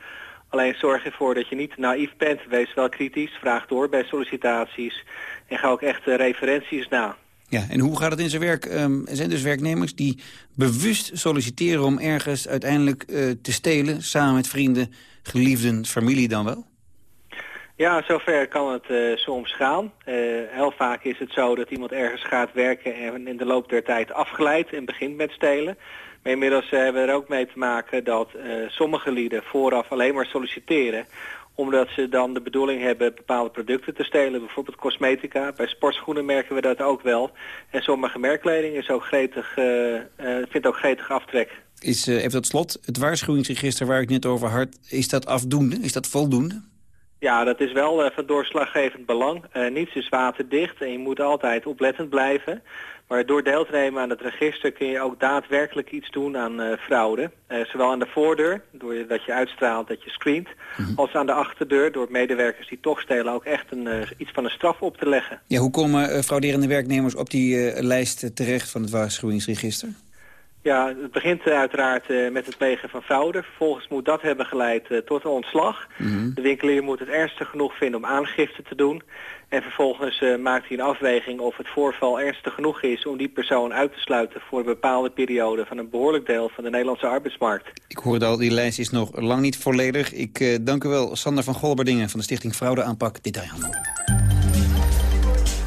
Alleen zorg ervoor dat je niet naïef bent. Wees wel kritisch, vraag door bij sollicitaties. En ga ook echt uh, referenties na. Ja, en hoe gaat het in zijn werk? Um, er zijn dus werknemers die bewust solliciteren om ergens uiteindelijk uh, te stelen... samen met vrienden, geliefden, familie dan wel? Ja, zover kan het uh, soms gaan. Uh, heel vaak is het zo dat iemand ergens gaat werken en in de loop der tijd afglijdt en begint met stelen. Maar inmiddels uh, hebben we er ook mee te maken dat sommige lieden vooraf alleen maar solliciteren omdat ze dan de bedoeling hebben bepaalde producten te stelen. Bijvoorbeeld cosmetica. Bij sportschoenen merken we dat ook wel. En sommige merkkleding is ook gretig, vindt ook gretig aftrek. Is, even tot slot, het waarschuwingsregister waar ik net over had, is dat afdoende? Is dat voldoende? Ja, dat is wel van doorslaggevend belang. Uh, niets is waterdicht en je moet altijd oplettend blijven. Maar door deel te nemen aan het register kun je ook daadwerkelijk iets doen aan uh, fraude. zowel aan de voordeur, doordat je uitstraalt dat je screent... Mm -hmm. als aan de achterdeur, door medewerkers die toch stelen... ook echt een, iets van een straf op te leggen. Ja, hoe komen frauderende werknemers op die lijst terecht van het waarschuwingsregister? Ja, het begint uiteraard uh, met het plegen van fraude. Vervolgens moet dat hebben geleid uh, tot een ontslag. Mm -hmm. De winkelier moet het ernstig genoeg vinden om aangifte te doen. En vervolgens uh, maakt hij een afweging of het voorval ernstig genoeg is... om die persoon uit te sluiten voor een bepaalde periode... van een behoorlijk deel van de Nederlandse arbeidsmarkt. Ik hoorde al, die lijst is nog lang niet volledig. Ik dank u wel, Sander van Golberdingen van de Stichting Fraudeaanpak Detailhandel.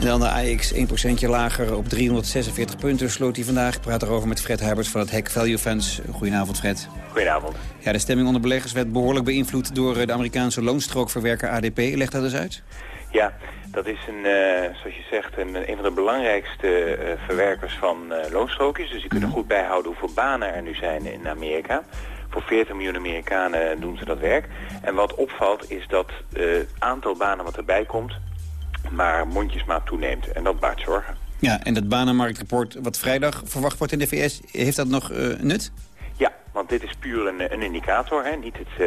En dan de AX 1% lager op 346 punten sloot hij vandaag. Ik praat erover met Fred Huibers van het Hack Value Funds. Goedenavond, Fred. Goedenavond. Ja, de stemming onder beleggers werd behoorlijk beïnvloed door de Amerikaanse loonstrookverwerker ADP. Leg dat eens uit. Ja, dat is een, uh, zoals je zegt, een, een van de belangrijkste uh, verwerkers van uh, loonstrookjes. Dus die kunnen goed bijhouden hoeveel banen er nu zijn in Amerika. Voor 40 miljoen Amerikanen doen ze dat werk. En wat opvalt is dat het aantal banen wat erbij komt maar mondjesmaat toeneemt. En dat baart zorgen. Ja, en dat banenmarktrapport wat vrijdag verwacht wordt in de VS, heeft dat nog uh, nut? Ja, want dit is puur een, een indicator, hè? niet het, uh,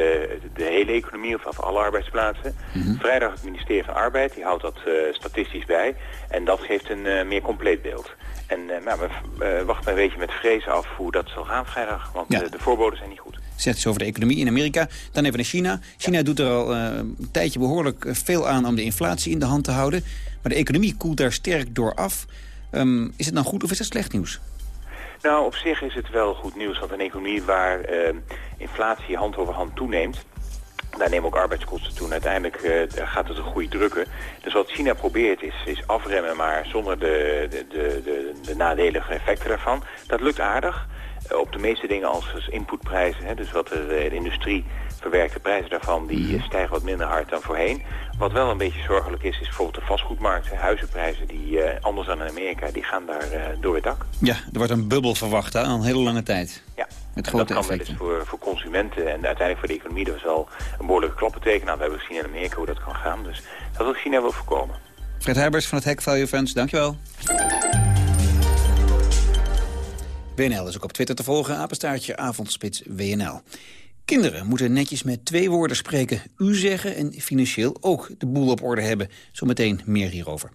de hele economie of, of alle arbeidsplaatsen. Mm -hmm. Vrijdag het ministerie van Arbeid, die houdt dat uh, statistisch bij. En dat geeft een meer compleet beeld. En nou, we wachten een beetje met vrees af hoe dat zal gaan vrijdag, want ja. de voorboden zijn niet goed zegt ze over de economie in Amerika. Dan even naar China. China doet er al uh, een tijdje behoorlijk veel aan om de inflatie in de hand te houden. Maar de economie koelt daar sterk door af. Um, is het nou goed of is het slecht nieuws? Nou, op zich is het wel goed nieuws. Want een economie waar uh, inflatie hand over hand toeneemt... Daar nemen ook arbeidskosten toe. Uiteindelijk gaat het een groei drukken. Dus wat China probeert is, is afremmen, maar zonder de, de, de, de, de nadelige effecten daarvan. Dat lukt aardig. Uh, op de meeste dingen als inputprijzen, hè, dus wat de, de, industrie verwerkte prijzen daarvan, die uh, stijgen wat minder hard dan voorheen. Wat wel een beetje zorgelijk is, is bijvoorbeeld de vastgoedmarkt. Hè, huizenprijzen, die anders dan in Amerika, die gaan daar door het dak. Ja, er wordt een bubbel verwacht hè, al een hele lange tijd. Ja. Met grote dat kan wel eens voor, voor consumenten en uiteindelijk voor de economie dat wel een behoorlijke klap betekenen. Nou, we hebben gezien in Amerika hoe dat kan gaan. Dus dat wil China wel voorkomen. Fred Herbers van het Hack Value Funds, dankjewel. WNL is ook op Twitter te volgen, apenstaartje avondspits WNL. Kinderen moeten netjes met twee woorden spreken. U zeggen en financieel ook de boel op orde hebben. Zometeen meer hierover.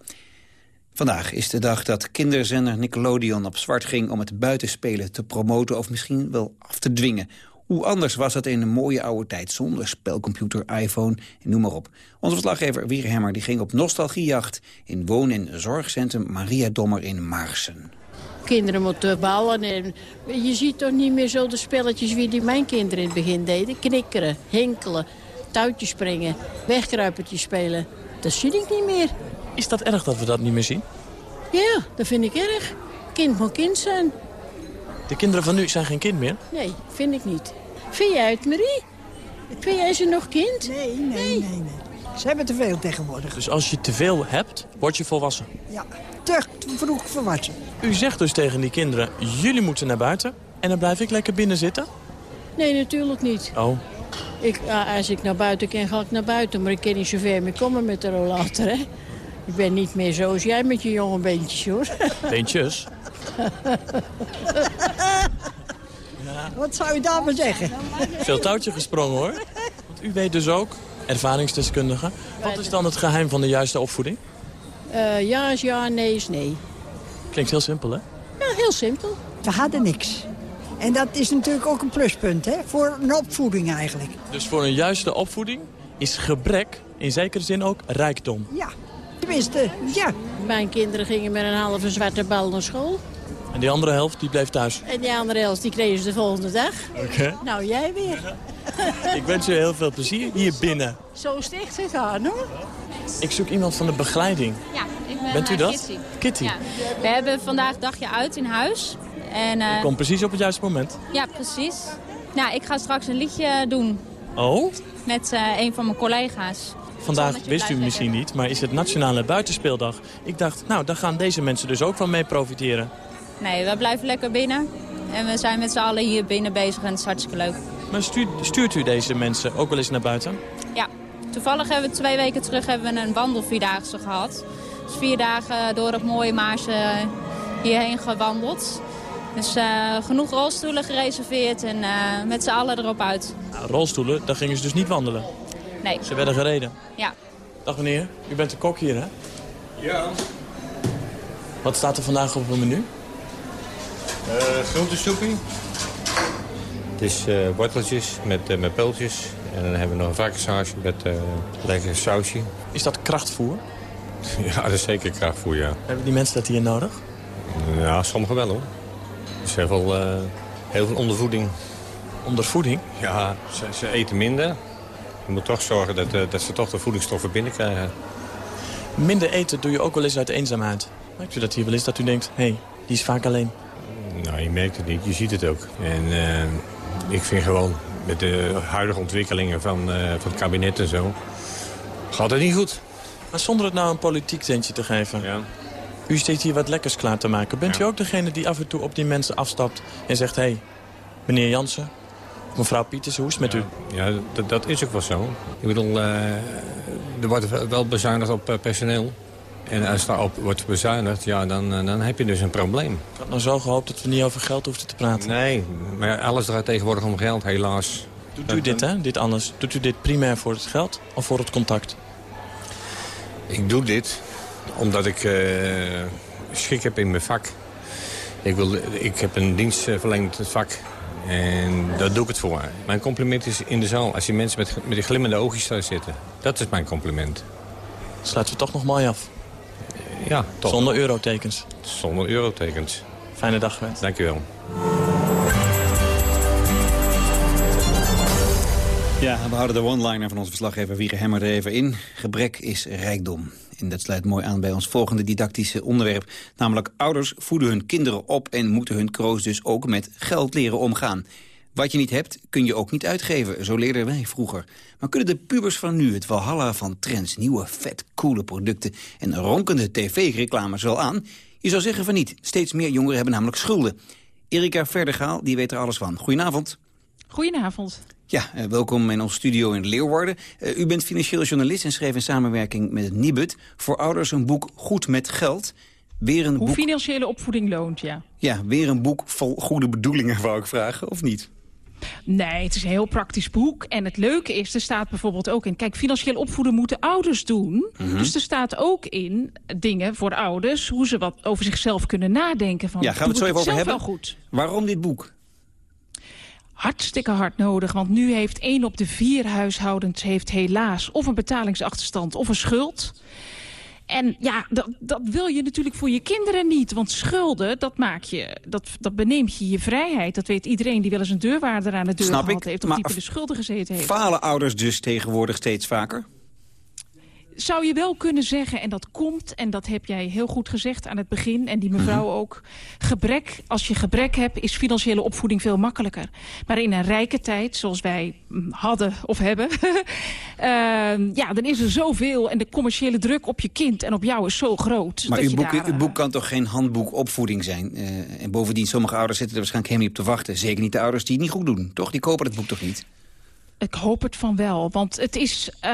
Vandaag is de dag dat kinderzender Nickelodeon op zwart ging... om het buitenspelen te promoten of misschien wel af te dwingen. Hoe anders was het in een mooie oude tijd zonder spelcomputer, iPhone en noem maar op. Onze verslaggever Wierhemmer die ging op nostalgiejacht... in woon- en zorgcentrum Maria Dommer in Maarsen. Kinderen moeten ballen en je ziet toch niet meer zo de spelletjes wie die mijn kinderen in het begin deden. Knikkeren, hinkelen, touwtjes springen, wegkruipertjes spelen. Dat zie ik niet meer. Is dat erg dat we dat niet meer zien? Ja, dat vind ik erg. Kind moet kind zijn. De kinderen van nu zijn geen kind meer? Nee, vind ik niet. Vind jij het, Marie? Vind jij ze nog kind? Nee, nee, nee, nee. Ze hebben te veel tegenwoordig. Dus als je te veel hebt, word je volwassen? Ja, te vroeg volwassen. U zegt dus tegen die kinderen, jullie moeten naar buiten... en dan blijf ik lekker binnen zitten? Nee, natuurlijk niet. Oh. Ik, als ik naar buiten kan, ga ik naar buiten. Maar ik kan niet zo ver meer komen met de rollator, hè. Ik ben niet meer zoals jij met je jonge beentjes, hoor. Beentjes? Wat zou je daar maar zeggen? Veel touwtje gesprongen, hoor. Want u weet dus ook, ervaringsdeskundige... wat is dan het geheim van de juiste opvoeding? Uh, ja is ja, nee is nee. Klinkt heel simpel, hè? Ja, heel simpel. We hadden niks. En dat is natuurlijk ook een pluspunt, hè? Voor een opvoeding eigenlijk. Dus voor een juiste opvoeding is gebrek in zekere zin ook rijkdom? Ja, tenminste, ja. Mijn kinderen gingen met een halve zwarte bal naar school. En die andere helft die bleef thuis? En die andere helft die kregen ze de volgende dag. Oké. Nou, jij weer. Ik wens je heel veel plezier hier binnen. Zo is het gegaan, hoor. Ik zoek iemand van de begeleiding. Ja, ik ben Bent u dat? Kitty. Kitty. Ja. We hebben vandaag dagje uit in huis. En, uh, Komt precies op het juiste moment. Ja, precies. Nou, ik ga straks een liedje doen. Oh? Met uh, een van mijn collega's. Vandaag wist u misschien niet, maar is het Nationale Buitenspeeldag. Ik dacht, nou, daar gaan deze mensen dus ook van mee profiteren. Nee, we blijven lekker binnen. En we zijn met z'n allen hier binnen bezig en het is hartstikke leuk. Maar stuurt, stuurt u deze mensen ook wel eens naar buiten? Ja, toevallig hebben we twee weken terug hebben we een wandelvierdaagse gehad. Dus vier dagen door het mooie Maarsen hierheen gewandeld. Dus uh, genoeg rolstoelen gereserveerd en uh, met z'n allen erop uit. Nou, rolstoelen, daar gingen ze dus niet wandelen? Nee. Ze werden gereden? Ja. Dag meneer, u bent de kok hier hè? Ja. Wat staat er vandaag op het menu? Uh, groentesoepie. Het is uh, worteltjes met, uh, met pultjes. En dan hebben we nog een varkenssausje met uh, lekker sausje. Is dat krachtvoer? ja, dat is zeker krachtvoer, ja. Hebben die mensen dat hier nodig? Ja, sommigen wel hoor. Is heel veel, heel veel ondervoeding. Ondervoeding? Ja, ze, ze, eten minder. Je moet toch zorgen dat, dat ze toch de voedingsstoffen binnenkrijgen. Minder eten doe je ook wel eens uit eenzaamheid. Merkt u dat hier wel eens dat u denkt, hé, hey, die is vaak alleen? Nou, je merkt het niet. Je ziet het ook. En uh, ik vind gewoon, met de huidige ontwikkelingen van, uh, van het kabinet en zo... gaat het niet goed. Maar zonder het nou een politiek tentje te geven... Ja. U steekt hier wat lekkers klaar te maken. Bent Ja. u ook degene die af en toe op die mensen afstapt en zegt... hé, hey, meneer Jansen, mevrouw Pieters, hoe is het met u? Ja, dat, dat is ook wel zo. Ik bedoel, uh, er wordt wel bezuinigd op uh, personeel. En als daarop wordt bezuinigd, ja, dan, uh, dan heb je dus een probleem. Ik had nou zo gehoopt dat we niet over geld hoefden te praten. Nee, maar alles draait tegenwoordig om geld, helaas. Doet u dit, hè? Dit anders. Doet u dit primair voor het geld of voor het contact? Ik doe dit omdat ik uh, schik heb in mijn vak. Ik, wil, ik heb een dienst verlengd het vak. En daar doe ik het voor. Mijn compliment is in de zaal. Als je mensen met, met die glimmende oogjes daar zitten. Dat is mijn compliment. Sluiten we toch nog mooi af. Ja, toch. Zonder eurotekens. Zonder eurotekens. Fijne dag gewenst. Dank u wel. Ja, we houden de one-liner van onze verslaggever Wiege Hemmer er even in. Gebrek is rijkdom. En dat sluit mooi aan bij ons volgende didactische onderwerp. Namelijk ouders voeden hun kinderen op en moeten hun kroost dus ook met geld leren omgaan. Wat je niet hebt, kun je ook niet uitgeven. Zo leerden wij vroeger. Maar kunnen de pubers van nu het walhalla van trends... nieuwe, vet, coole producten en ronkende tv-reclames wel aan? Je zou zeggen van niet. Steeds meer jongeren hebben namelijk schulden. Erika Verdergaal, die weet er alles van. Goedenavond. Goedenavond. Ja, uh, welkom in ons studio in Leeuwarden. Uh, u bent financieel journalist en schreef in samenwerking met het Nibud... voor ouders een boek Goed met Geld. Weer een Hoe boek... financiële opvoeding loont, ja. Ja, weer een boek vol goede bedoelingen, wou ik vragen, of niet? Nee, het is een heel praktisch boek. En het leuke is, er staat bijvoorbeeld ook in... Kijk, financieel opvoeden moeten ouders doen. Mhm. Dus er staat ook in dingen voor ouders... hoe ze wat over zichzelf kunnen nadenken. Van, Ja, gaan we het zo even over hebben. wel goed? Waarom dit boek? hartstikke hard nodig. Want nu heeft één op de vier huishoudens heeft helaas of een betalingsachterstand of een schuld. En ja, dat, dat wil je natuurlijk voor je kinderen niet. Want schulden, dat, maak je, dat, dat beneemt je je vrijheid. Dat weet iedereen die wel eens een deurwaarder aan de deur Snap gehad ik, heeft... of die de schulden gezeten heeft. Falen ouders dus tegenwoordig steeds vaker? Zou je wel kunnen zeggen, en dat komt... en dat heb jij heel goed gezegd aan het begin... en die mevrouw Mhm. ook... gebrek, als je gebrek hebt, is financiële opvoeding veel makkelijker. Maar in een rijke tijd, zoals wij mm, hadden of hebben... ehm, ja, dan is er zoveel... en de commerciële druk op je kind en op jou is zo groot. Maar uw boek, daar, uw boek kan toch geen handboek opvoeding zijn? Eh, en bovendien, sommige ouders zitten er waarschijnlijk helemaal niet op te wachten. Zeker niet de ouders die het niet goed doen, toch? Die kopen het boek toch niet? Ik hoop het van wel. Want het is, eh,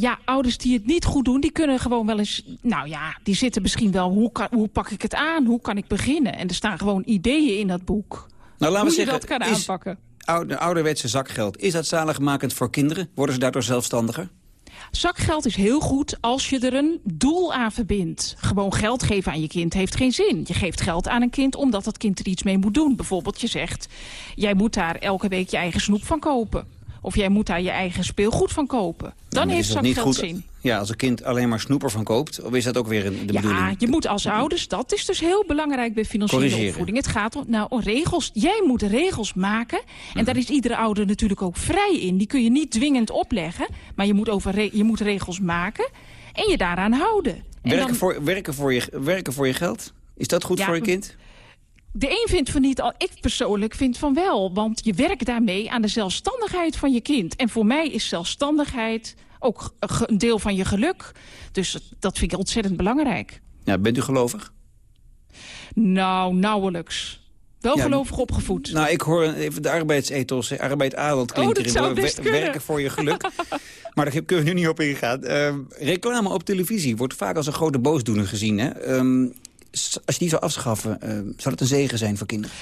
ja, ouders die het niet goed doen, die kunnen gewoon wel eens... Nou ja, die zitten misschien wel, hoe, kan, hoe pak ik het aan? Hoe kan ik beginnen? En er staan gewoon ideeën in dat boek. Nou, laten we hoe je zeggen, dat kan is aanpakken. oude, ouderwetse zakgeld, is dat zaligmakend voor kinderen? Worden ze daardoor zelfstandiger? Zakgeld is heel goed als je er een doel aan verbindt. Gewoon geld geven aan je kind heeft geen zin. Je geeft geld aan een kind omdat dat kind er iets mee moet doen. Bijvoorbeeld je zegt, jij moet daar elke week je eigen snoep van kopen. Of jij moet daar je eigen speelgoed van kopen. Dan Maar heeft zakgeld goed, zin. Ja, als een kind alleen maar snoeper van koopt, of is dat ook weer een, de Ja, bedoeling? je moet als ouders, dat is dus heel belangrijk bij financiële Corrigeren. opvoeding. Het gaat om, nou, om regels. Jij moet regels maken. En Mhm. daar is iedere ouder natuurlijk ook vrij in. Die kun je niet dwingend opleggen. Maar je moet, over je moet regels maken en je daaraan houden. En Werken, dan- voor, werken, voor je, werken voor je geld? Is dat goed Ja, voor je kind? De een vindt van niet, al ik persoonlijk vind van wel. Want je werkt daarmee aan de zelfstandigheid van je kind. En voor mij is zelfstandigheid ook een deel van je geluk. Dus dat vind ik ontzettend belangrijk. Ja, bent u gelovig? Nou, nauwelijks. Wel Ja, gelovig opgevoed. Nou, ik hoor even de arbeidsethos, arbeid adelt klinkt Oh, dat zou best Wer- kunnen. Werken voor je geluk. maar daar kunnen we nu niet op ingaan. Ehm, reclame op televisie wordt vaak als een grote boosdoener gezien. Hè? Ehm, als je die zou afschaffen, ehm, zou het een zegen zijn voor kinderen?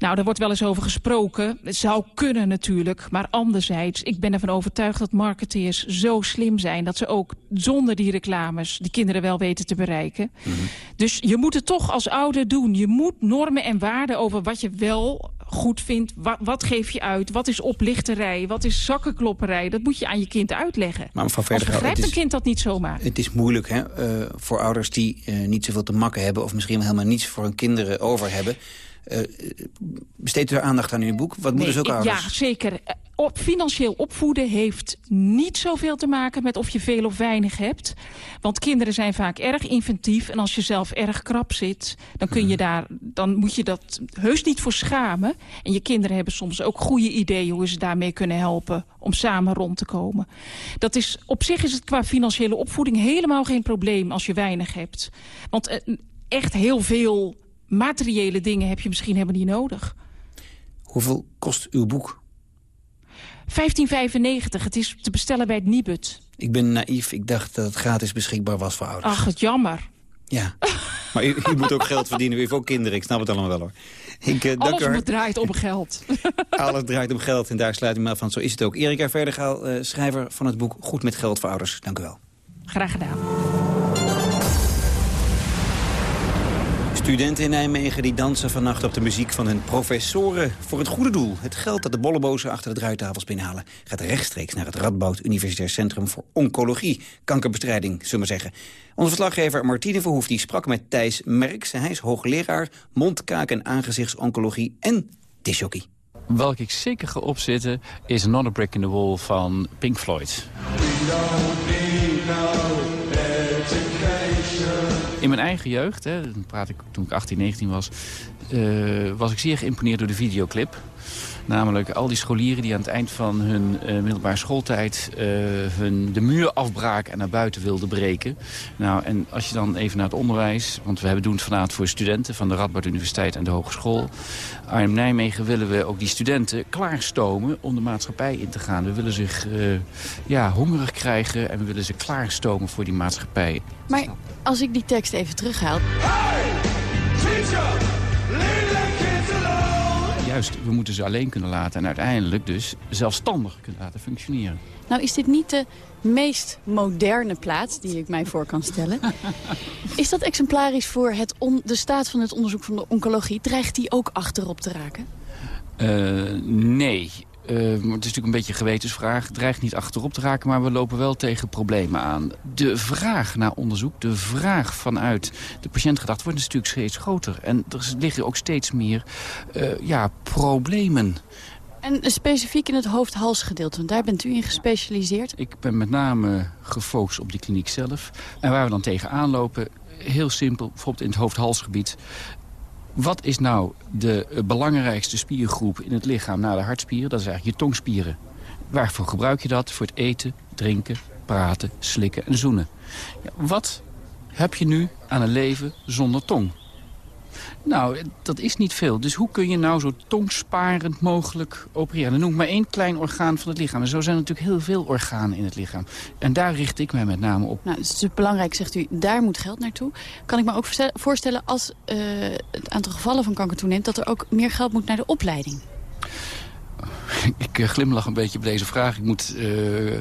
Nou, daar wordt wel eens over gesproken. Het zou kunnen natuurlijk. Maar anderzijds, ik ben ervan overtuigd dat marketeers zo slim zijn... dat ze ook zonder die reclames die kinderen wel weten te bereiken. Dus je moet het toch als ouder doen. Je moet normen en waarden over wat je wel goed vindt. Wat, wat geef je uit? Wat is oplichterij? Wat is zakkenklopperij? Dat moet je aan je kind uitleggen. Maar mevrouw Verdergaal, begrijpt het een is- kind dat niet zomaar. Het is moeilijk hè, eh, voor ouders die eh, niet zoveel te makken hebben... of misschien helemaal niets voor hun kinderen over hebben. Eh, besteedt u aandacht aan in uw boek? Wat moeten ze ook ouders? Ja, zeker. Eh, Op, financieel opvoeden heeft niet zoveel te maken met of je veel of weinig hebt. Want kinderen zijn vaak erg inventief. En als je zelf erg krap zit, dan, kun Mhm. je daar, dan moet je dat heus niet voor schamen. En je kinderen hebben soms ook goede ideeën hoe ze daarmee kunnen helpen om samen rond te komen. Dat is, op zich is het qua financiële opvoeding helemaal geen probleem als je weinig hebt. Want eh, echt heel veel materiële dingen heb je misschien helemaal niet nodig. Hoeveel kost uw boek? 1595, het is te bestellen bij het Nibud. Ik ben naïef, ik dacht dat het gratis beschikbaar was voor ouders. Ach, het jammer. Ja, maar u, u moet ook geld verdienen. U heeft ook kinderen, ik snap het allemaal wel hoor. Ik, eh, dank Alles moet draait om geld. Alles draait om geld en daar sluit ik me af van. Zo is het ook. Erika Verdergaal, eh, schrijver van het boek Goed met geld voor ouders. Dank u wel. Graag gedaan. Studenten in Nijmegen die dansen vannacht op de muziek van hun professoren voor het goede doel. Het geld dat de bollebozen achter de draaitafels binnenhalen... gaat rechtstreeks naar het Radboud Universitair Centrum voor Oncologie. Kankerbestrijding, zullen we maar zeggen. Onze verslaggever Martine Verhoef die sprak met Thijs Merks. Hij is hoogleraar mond-, kaak- en aangezichtsoncologie en disjockey. Welk ik zeker ga opzetten is Another Brick in the Wall van Pink Floyd. In mijn eigen jeugd, hè, praat ik toen ik 18, 19 was... eh, was ik zeer geïmponeerd door de videoclip. Namelijk al die scholieren die aan het eind van hun eh, middelbare schooltijd... eh, hun, de muur afbraken en naar buiten wilden breken. Nou, en als je dan even naar het onderwijs... want we hebben doen het vanavond voor studenten van de Radboud Universiteit en de Hogeschool. Arnhem-Nijmegen willen we ook die studenten klaarstomen om de maatschappij in te gaan. We willen zich eh, ja, hongerig krijgen en we willen ze klaarstomen voor die maatschappij. Maar als ik die tekst even terughaal... Juist, we moeten ze alleen kunnen laten en uiteindelijk dus zelfstandig kunnen laten functioneren. Nou is dit niet de meest moderne plaats die ik mij voor kan stellen. is dat exemplarisch voor het de staat van het onderzoek van de oncologie? Dreigt die ook achterop te raken? Uh, nee, uh, het is natuurlijk een beetje een gewetensvraag. Het dreigt niet achterop te raken, maar we lopen wel tegen problemen aan. De vraag naar onderzoek, de vraag vanuit de patiëntgedachte... wordt natuurlijk steeds groter. En er liggen ook steeds meer uh, ja, problemen. En specifiek in het hoofd-halsgedeelte, want daar bent u in gespecialiseerd? Ik ben met name gefocust op die kliniek zelf. En waar we dan tegenaan lopen, heel simpel, bijvoorbeeld in het hoofd-halsgebied... Wat is nou de eh, belangrijkste spiergroep in het lichaam na de hartspieren? Dat is eigenlijk je tongspieren. Waarvoor gebruik je dat? Voor het eten, drinken, praten, slikken en zoenen. Wat heb je nu aan een leven zonder tong? Nou, dat is niet veel. Dus hoe kun je nou zo tongsparend mogelijk opereren? Dan noem ik maar één klein orgaan van het lichaam. En zo zijn er natuurlijk heel veel organen in het lichaam. En daar richt ik mij met name op. Nou, het is dus belangrijk, zegt u, daar moet geld naartoe. Kan ik me ook voorstellen, als uh, het aantal gevallen van kanker toeneemt... dat er ook meer geld moet naar de opleiding? ik eh, glimlach een beetje bij deze vraag. Ik moet uh,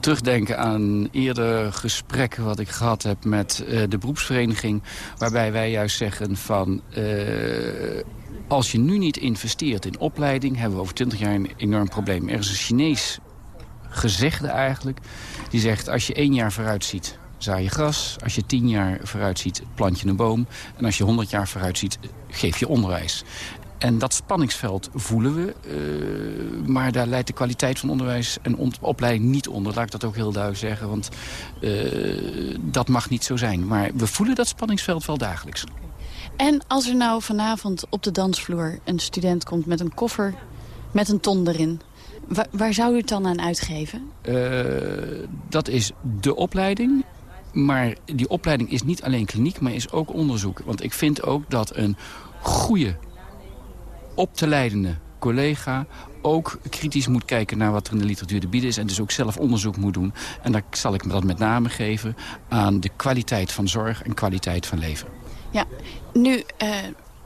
terugdenken aan eerder gesprekken wat ik gehad heb met uh, de beroepsvereniging. Waarbij wij juist zeggen van... Als je nu niet investeert in opleiding, hebben we over 20 jaar een enorm probleem. Er is een Chinees gezegde eigenlijk, die zegt als je één jaar vooruit ziet, zaai je gras. Als je tien jaar vooruit ziet, plant je een boom. En als je honderd jaar vooruit ziet, geef je onderwijs. En dat spanningsveld voelen we. Uh, maar daar leidt de kwaliteit van onderwijs en opleiding niet onder. Laat ik dat ook heel duidelijk zeggen. Want uh, dat mag niet zo zijn. Maar we voelen dat spanningsveld wel dagelijks. En als er nou vanavond op de dansvloer een student komt met een koffer met een ton erin... Waar, waar zou u het dan aan uitgeven? Uh, dat is de opleiding. Maar die opleiding is niet alleen kliniek, maar is ook onderzoek. Want ik vind ook dat een goede op te leidende collega ook kritisch moet kijken naar wat er in de literatuur te bieden is... en dus ook zelf onderzoek moet doen. En daar zal ik me dat met name geven aan de kwaliteit van zorg en kwaliteit van leven. Ja, nu... Uh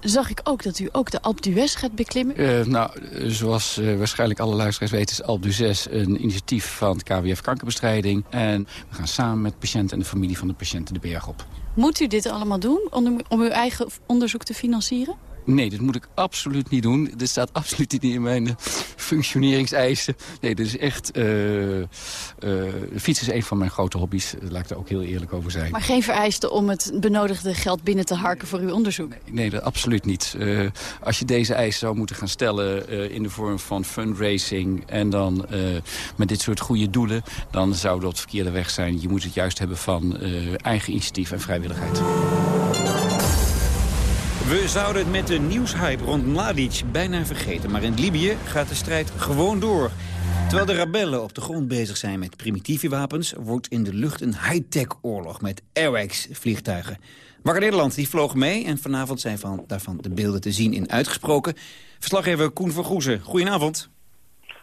zag ik ook dat u ook de Alpe d'Huez gaat beklimmen? Uh, nou, zoals uh, waarschijnlijk alle luisteraars weten... is Alpe d'Huez een initiatief van het KWF Kankerbestrijding. En we gaan samen met patiënten en de familie van de patiënten de berg op. Moet u dit allemaal doen om, om uw eigen onderzoek te financieren? Nee, dat moet ik absoluut niet doen. Dit staat absoluut niet in mijn functioneringseisen. Nee, dit is echt... Uh, uh, fietsen is een van mijn grote hobby's. Laat ik daar ook heel eerlijk over zijn. Maar geen vereiste om het benodigde geld binnen te harken voor uw onderzoek? Nee, nee dat absoluut niet. Uh, als je deze eisen zou moeten gaan stellen in de vorm van fundraising... en dan met dit soort goede doelen... dan zou dat verkeerde weg zijn. Je moet het juist hebben van eigen initiatief en vrijwilligheid. We zouden het met de nieuwshype rond Mladic bijna vergeten. Maar in Libië gaat de strijd gewoon door. Terwijl de rebellen op de grond bezig zijn met primitieve wapens... wordt in de lucht een high-tech oorlog met Airwax-vliegtuigen. Wakker Nederland die vloog mee en vanavond zijn van, daarvan de beelden te zien in Uitgesproken. Verslaggever Koen Vergoezen, goedenavond.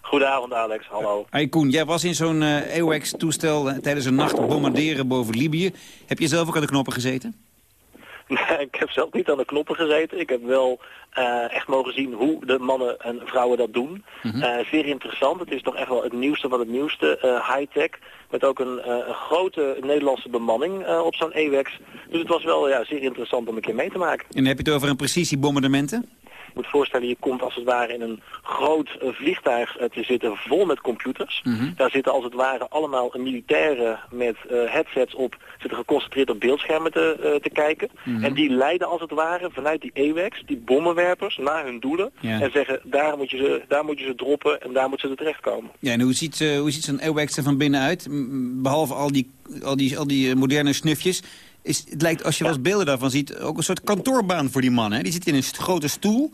Goedenavond Alex, hallo. Hey Koen, jij was in zo'n uh, AWACS-toestel uh, tijdens een nacht bombarderen boven Libië. Heb je zelf ook aan de knoppen gezeten? Nee, ik heb zelf niet aan de knoppen gezeten. Ik heb wel uh, echt mogen zien hoe de mannen en vrouwen dat doen. Mm -hmm. uh, zeer interessant. Het is toch echt wel het nieuwste van het nieuwste. Uh, High-tech. Met ook een, een grote Nederlandse bemanning op zo'n EWEX. Dus het was wel ja, zeer interessant om een keer mee te maken. En heb je het over een precisiebombardementen? Moet voorstellen, je komt als het ware in een groot vliegtuig te zitten vol met computers. Mm -hmm. Daar zitten als het ware allemaal militairen met headsets op, zitten geconcentreerd op beeldschermen te, te kijken. Mm -hmm. En die leiden als het ware vanuit die EWEX, die bommenwerpers, naar hun doelen. Ja. En zeggen, daar moet, je ze, daar moet je ze droppen en daar moeten ze terechtkomen. Ja, en hoe ziet, hoe ziet zo'n EWEX er van binnenuit? Behalve al die, al die, al die moderne snufjes. Is, het lijkt, als je ja. wel eens beelden daarvan ziet, ook een soort kantoorbaan voor die mannen. Die zitten in een grote stoel.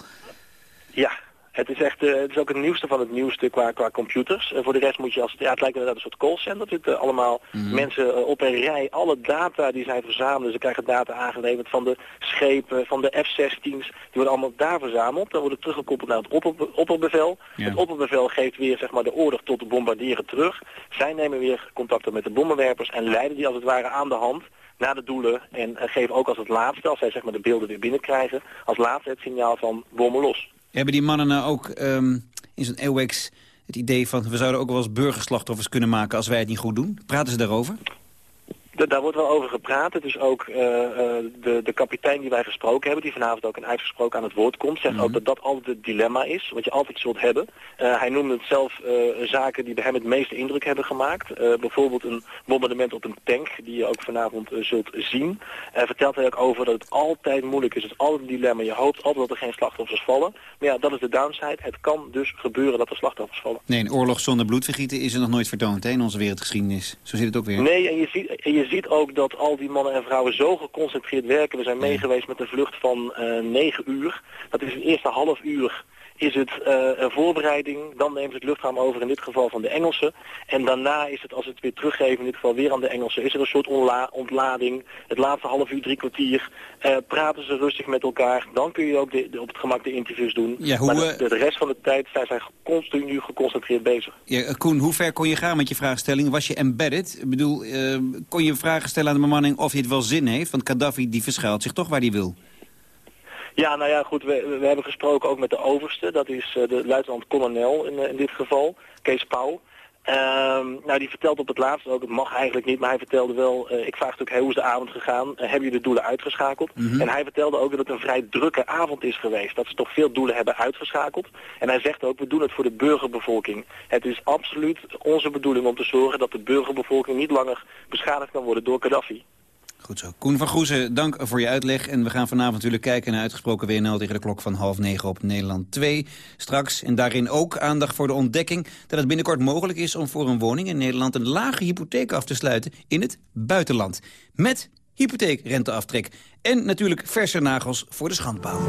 Ja, het is echt, uh, het is ook het nieuwste van het nieuwste qua, qua computers. Uh, voor de rest moet je als het, ja, het lijkt inderdaad een soort callcenter. Er zitten allemaal mm -hmm. mensen uh, op een rij. Alle data die zij verzamelen, ze krijgen data aangeleverd van de schepen, van de F-16's. Die worden allemaal daar verzameld. Dan worden teruggekoppeld naar het opper, opperbevel. Ja. Het opperbevel geeft weer zeg maar, de order tot de bombarderen terug. Zij nemen weer contacten met de bommenwerpers en leiden die als het ware aan de hand naar de doelen. En geven ook als het laatste, als zij zeg maar, de beelden weer binnenkrijgen, als laatste het signaal van bommen los. Hebben die mannen nou ook ehm, in zo'n eeuwex het idee van... we zouden ook wel eens burgerslachtoffers kunnen maken als wij het niet goed doen? Praten ze daarover? Daar wordt wel over gepraat. Is ook uh, de, de kapitein die wij gesproken hebben, die vanavond ook een uitgesproken aan het woord komt, zegt ook mhm. dat dat altijd het dilemma is, wat je altijd zult hebben. Uh, hij noemde het zelf zaken die bij hem het meeste indruk hebben gemaakt. bijvoorbeeld een bombardement op een tank, die je ook vanavond zult zien. Hij vertelt hij ook over dat het altijd moeilijk is. Het is altijd een dilemma. Je hoopt altijd dat er geen slachtoffers vallen. Maar ja, dat is de downside. Het kan dus gebeuren dat er slachtoffers vallen. Nee, een oorlog zonder bloedvergieten is er nog nooit vertoond hè, in onze wereldgeschiedenis. Zo zit het ook weer. Nee, en je ziet, en je ziet ook dat al die mannen en vrouwen zo geconcentreerd werken. We zijn meegeweest met een vlucht van eh, 9 uur. Dat is een eerste half uur is het uh, een voorbereiding. Dan neemt het luchtruim over, in dit geval van de Engelsen. En daarna is het, als het weer teruggeven, in dit geval weer aan de Engelsen, is er een soort ontlading. Het laatste half uur, drie kwartier, uh, praten ze rustig met elkaar. Dan kun je ook de, op het gemak de interviews doen. Ja, hoe, maar de, de, rest van de tijd zijn zij continu geconcentreerd bezig. Ja, Koen, hoe ver kon je gaan met je vraagstelling? Was je embedded? Ik bedoel, uh, kon je vragen stellen aan de bemanning of dit wel zin heeft? Want Gaddafi die verschuilt zich toch waar hij wil. Ja, nou ja, goed, we, we hebben gesproken ook met de overste. Dat is uh, de luitenant-kolonel in, uh, in dit geval, Kees Pauw. Um, nou, die vertelt op het laatst ook, het mag eigenlijk niet, maar hij vertelde wel, uh, ik vraag natuurlijk, hey, hoe is de avond gegaan? Uh, hebben jullie de doelen uitgeschakeld? Mm -hmm. En hij vertelde ook dat het een vrij drukke avond is geweest, dat ze toch veel doelen hebben uitgeschakeld. En hij zegt ook, we doen het voor de burgerbevolking. Het is absoluut onze bedoeling om te zorgen dat de burgerbevolking niet langer beschadigd kan worden door Gaddafi. Goed zo. Koen van Goesen, dank voor je uitleg. En we gaan vanavond natuurlijk kijken naar uitgesproken WNL tegen de klok van half negen op Nederland 2. Straks en daarin ook aandacht voor de ontdekking dat het binnenkort mogelijk is om voor een woning in Nederland een lage hypotheek af te sluiten in het buitenland. Met hypotheekrenteaftrek. En natuurlijk verse nagels voor de schandpaal.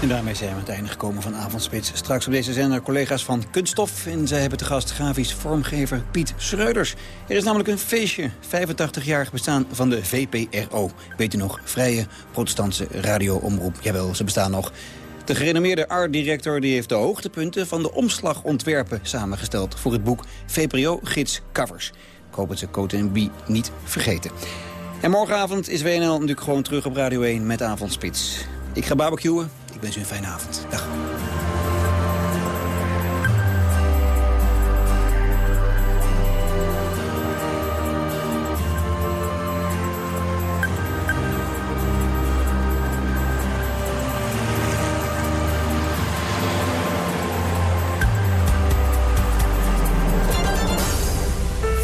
En daarmee zijn we aan het einde gekomen van Avondspits. Straks op deze zender collega's van Kunststof. En zij hebben te gast grafisch vormgever Piet Schreuders. Er is namelijk een feestje. 85-jarig bestaan van de VPRO. Weet u nog, Vrije Protestantse Radio-omroep. Jawel, ze bestaan nog. De gerenommeerde art-director heeft de hoogtepunten van de omslagontwerpen samengesteld... voor het boek VPRO Gids Covers. Ik hoop dat ze Cote en Bie niet vergeten. En morgenavond is WNL natuurlijk gewoon terug op Radio 1 met Avondspits. Ik ga barbecuen. Ik wens u een fijne avond.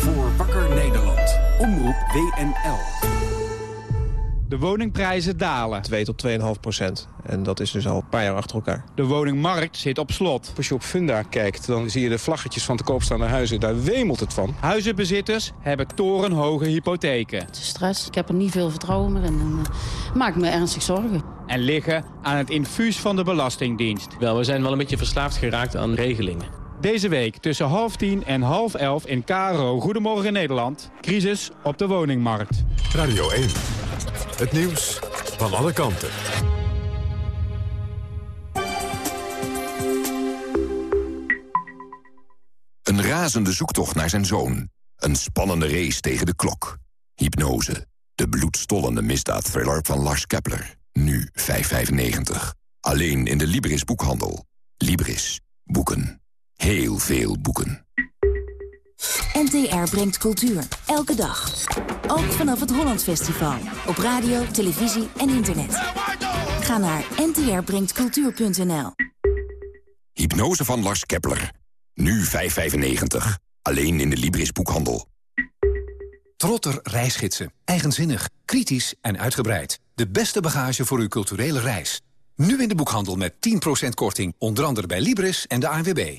Voor Wakker Nederland. Omroep WNL. De woningprijzen dalen. 2 tot 2,5 procent. En dat is dus al een paar jaar achter elkaar. De woningmarkt zit op slot. Als je op Funda kijkt, dan zie je de vlaggetjes van te koopstaande huizen. Daar wemelt het van. Huizenbezitters hebben torenhoge hypotheken. Het is stress. Ik heb er niet veel vertrouwen meer in. En, uh, maak me ernstig zorgen. En liggen aan het infuus van de Belastingdienst. Wel, we zijn wel een beetje verslaafd geraakt aan regelingen. Deze week tussen half tien en half elf in KRO Goedemorgen Nederland. Crisis op de woningmarkt. Radio 1. Het nieuws van alle kanten. Een razende zoektocht naar zijn zoon. Een spannende race tegen de klok. Hypnose. De bloedstollende misdaadthriller van Lars Kepler. Nu 5,95. Alleen in de Libris boekhandel. Libris. Boeken. Heel veel boeken. NTR brengt cultuur. Elke dag. Ook vanaf het Holland Festival. Op radio, televisie en internet. Ga naar ntrbrengtcultuur.nl Hypnose van Lars Kepler. Nu 5,95. Alleen in de Libris boekhandel. Trotter reisgidsen. Eigenzinnig, kritisch en uitgebreid. De beste bagage voor uw culturele reis. Nu in de boekhandel met 10% korting. Onder andere bij Libris en de ANWB.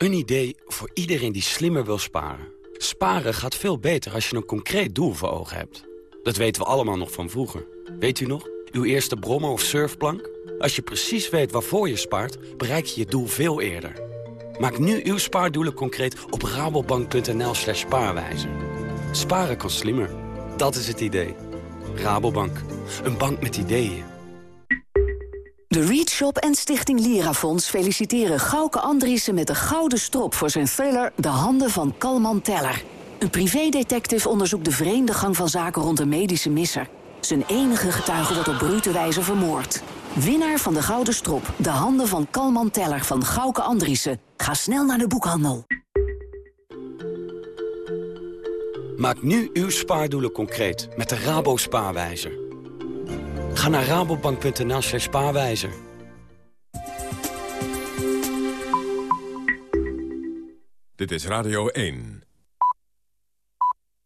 Een idee voor iedereen die slimmer wil sparen. Sparen gaat veel beter als je een concreet doel voor ogen hebt. Dat weten we allemaal nog van vroeger. Weet u nog? Uw eerste brommer of surfplank? Als je precies weet waarvoor je spaart, bereik je je doel veel eerder. Maak nu uw spaardoelen concreet op rabobank.nl slash spaarwijzer. Sparen kan slimmer. Dat is het idee. Rabobank. Een bank met ideeën. De Read Shop en Stichting Lirafonds feliciteren Gauke Andriessen met de gouden strop voor zijn thriller De Handen van Kalman Teller. Een privédetective onderzoekt de vreemde gang van zaken rond een medische misser. Zijn enige getuige wordt op brute wijze vermoord. Winnaar van de gouden strop, De Handen van Kalman Teller van Gauke Andriessen. Ga snel naar de boekhandel. Maak nu uw spaardoelen concreet met de Rabo Spaarwijzer. Ga naar rabobank.nl slash spaarwijzer. Dit is Radio 1.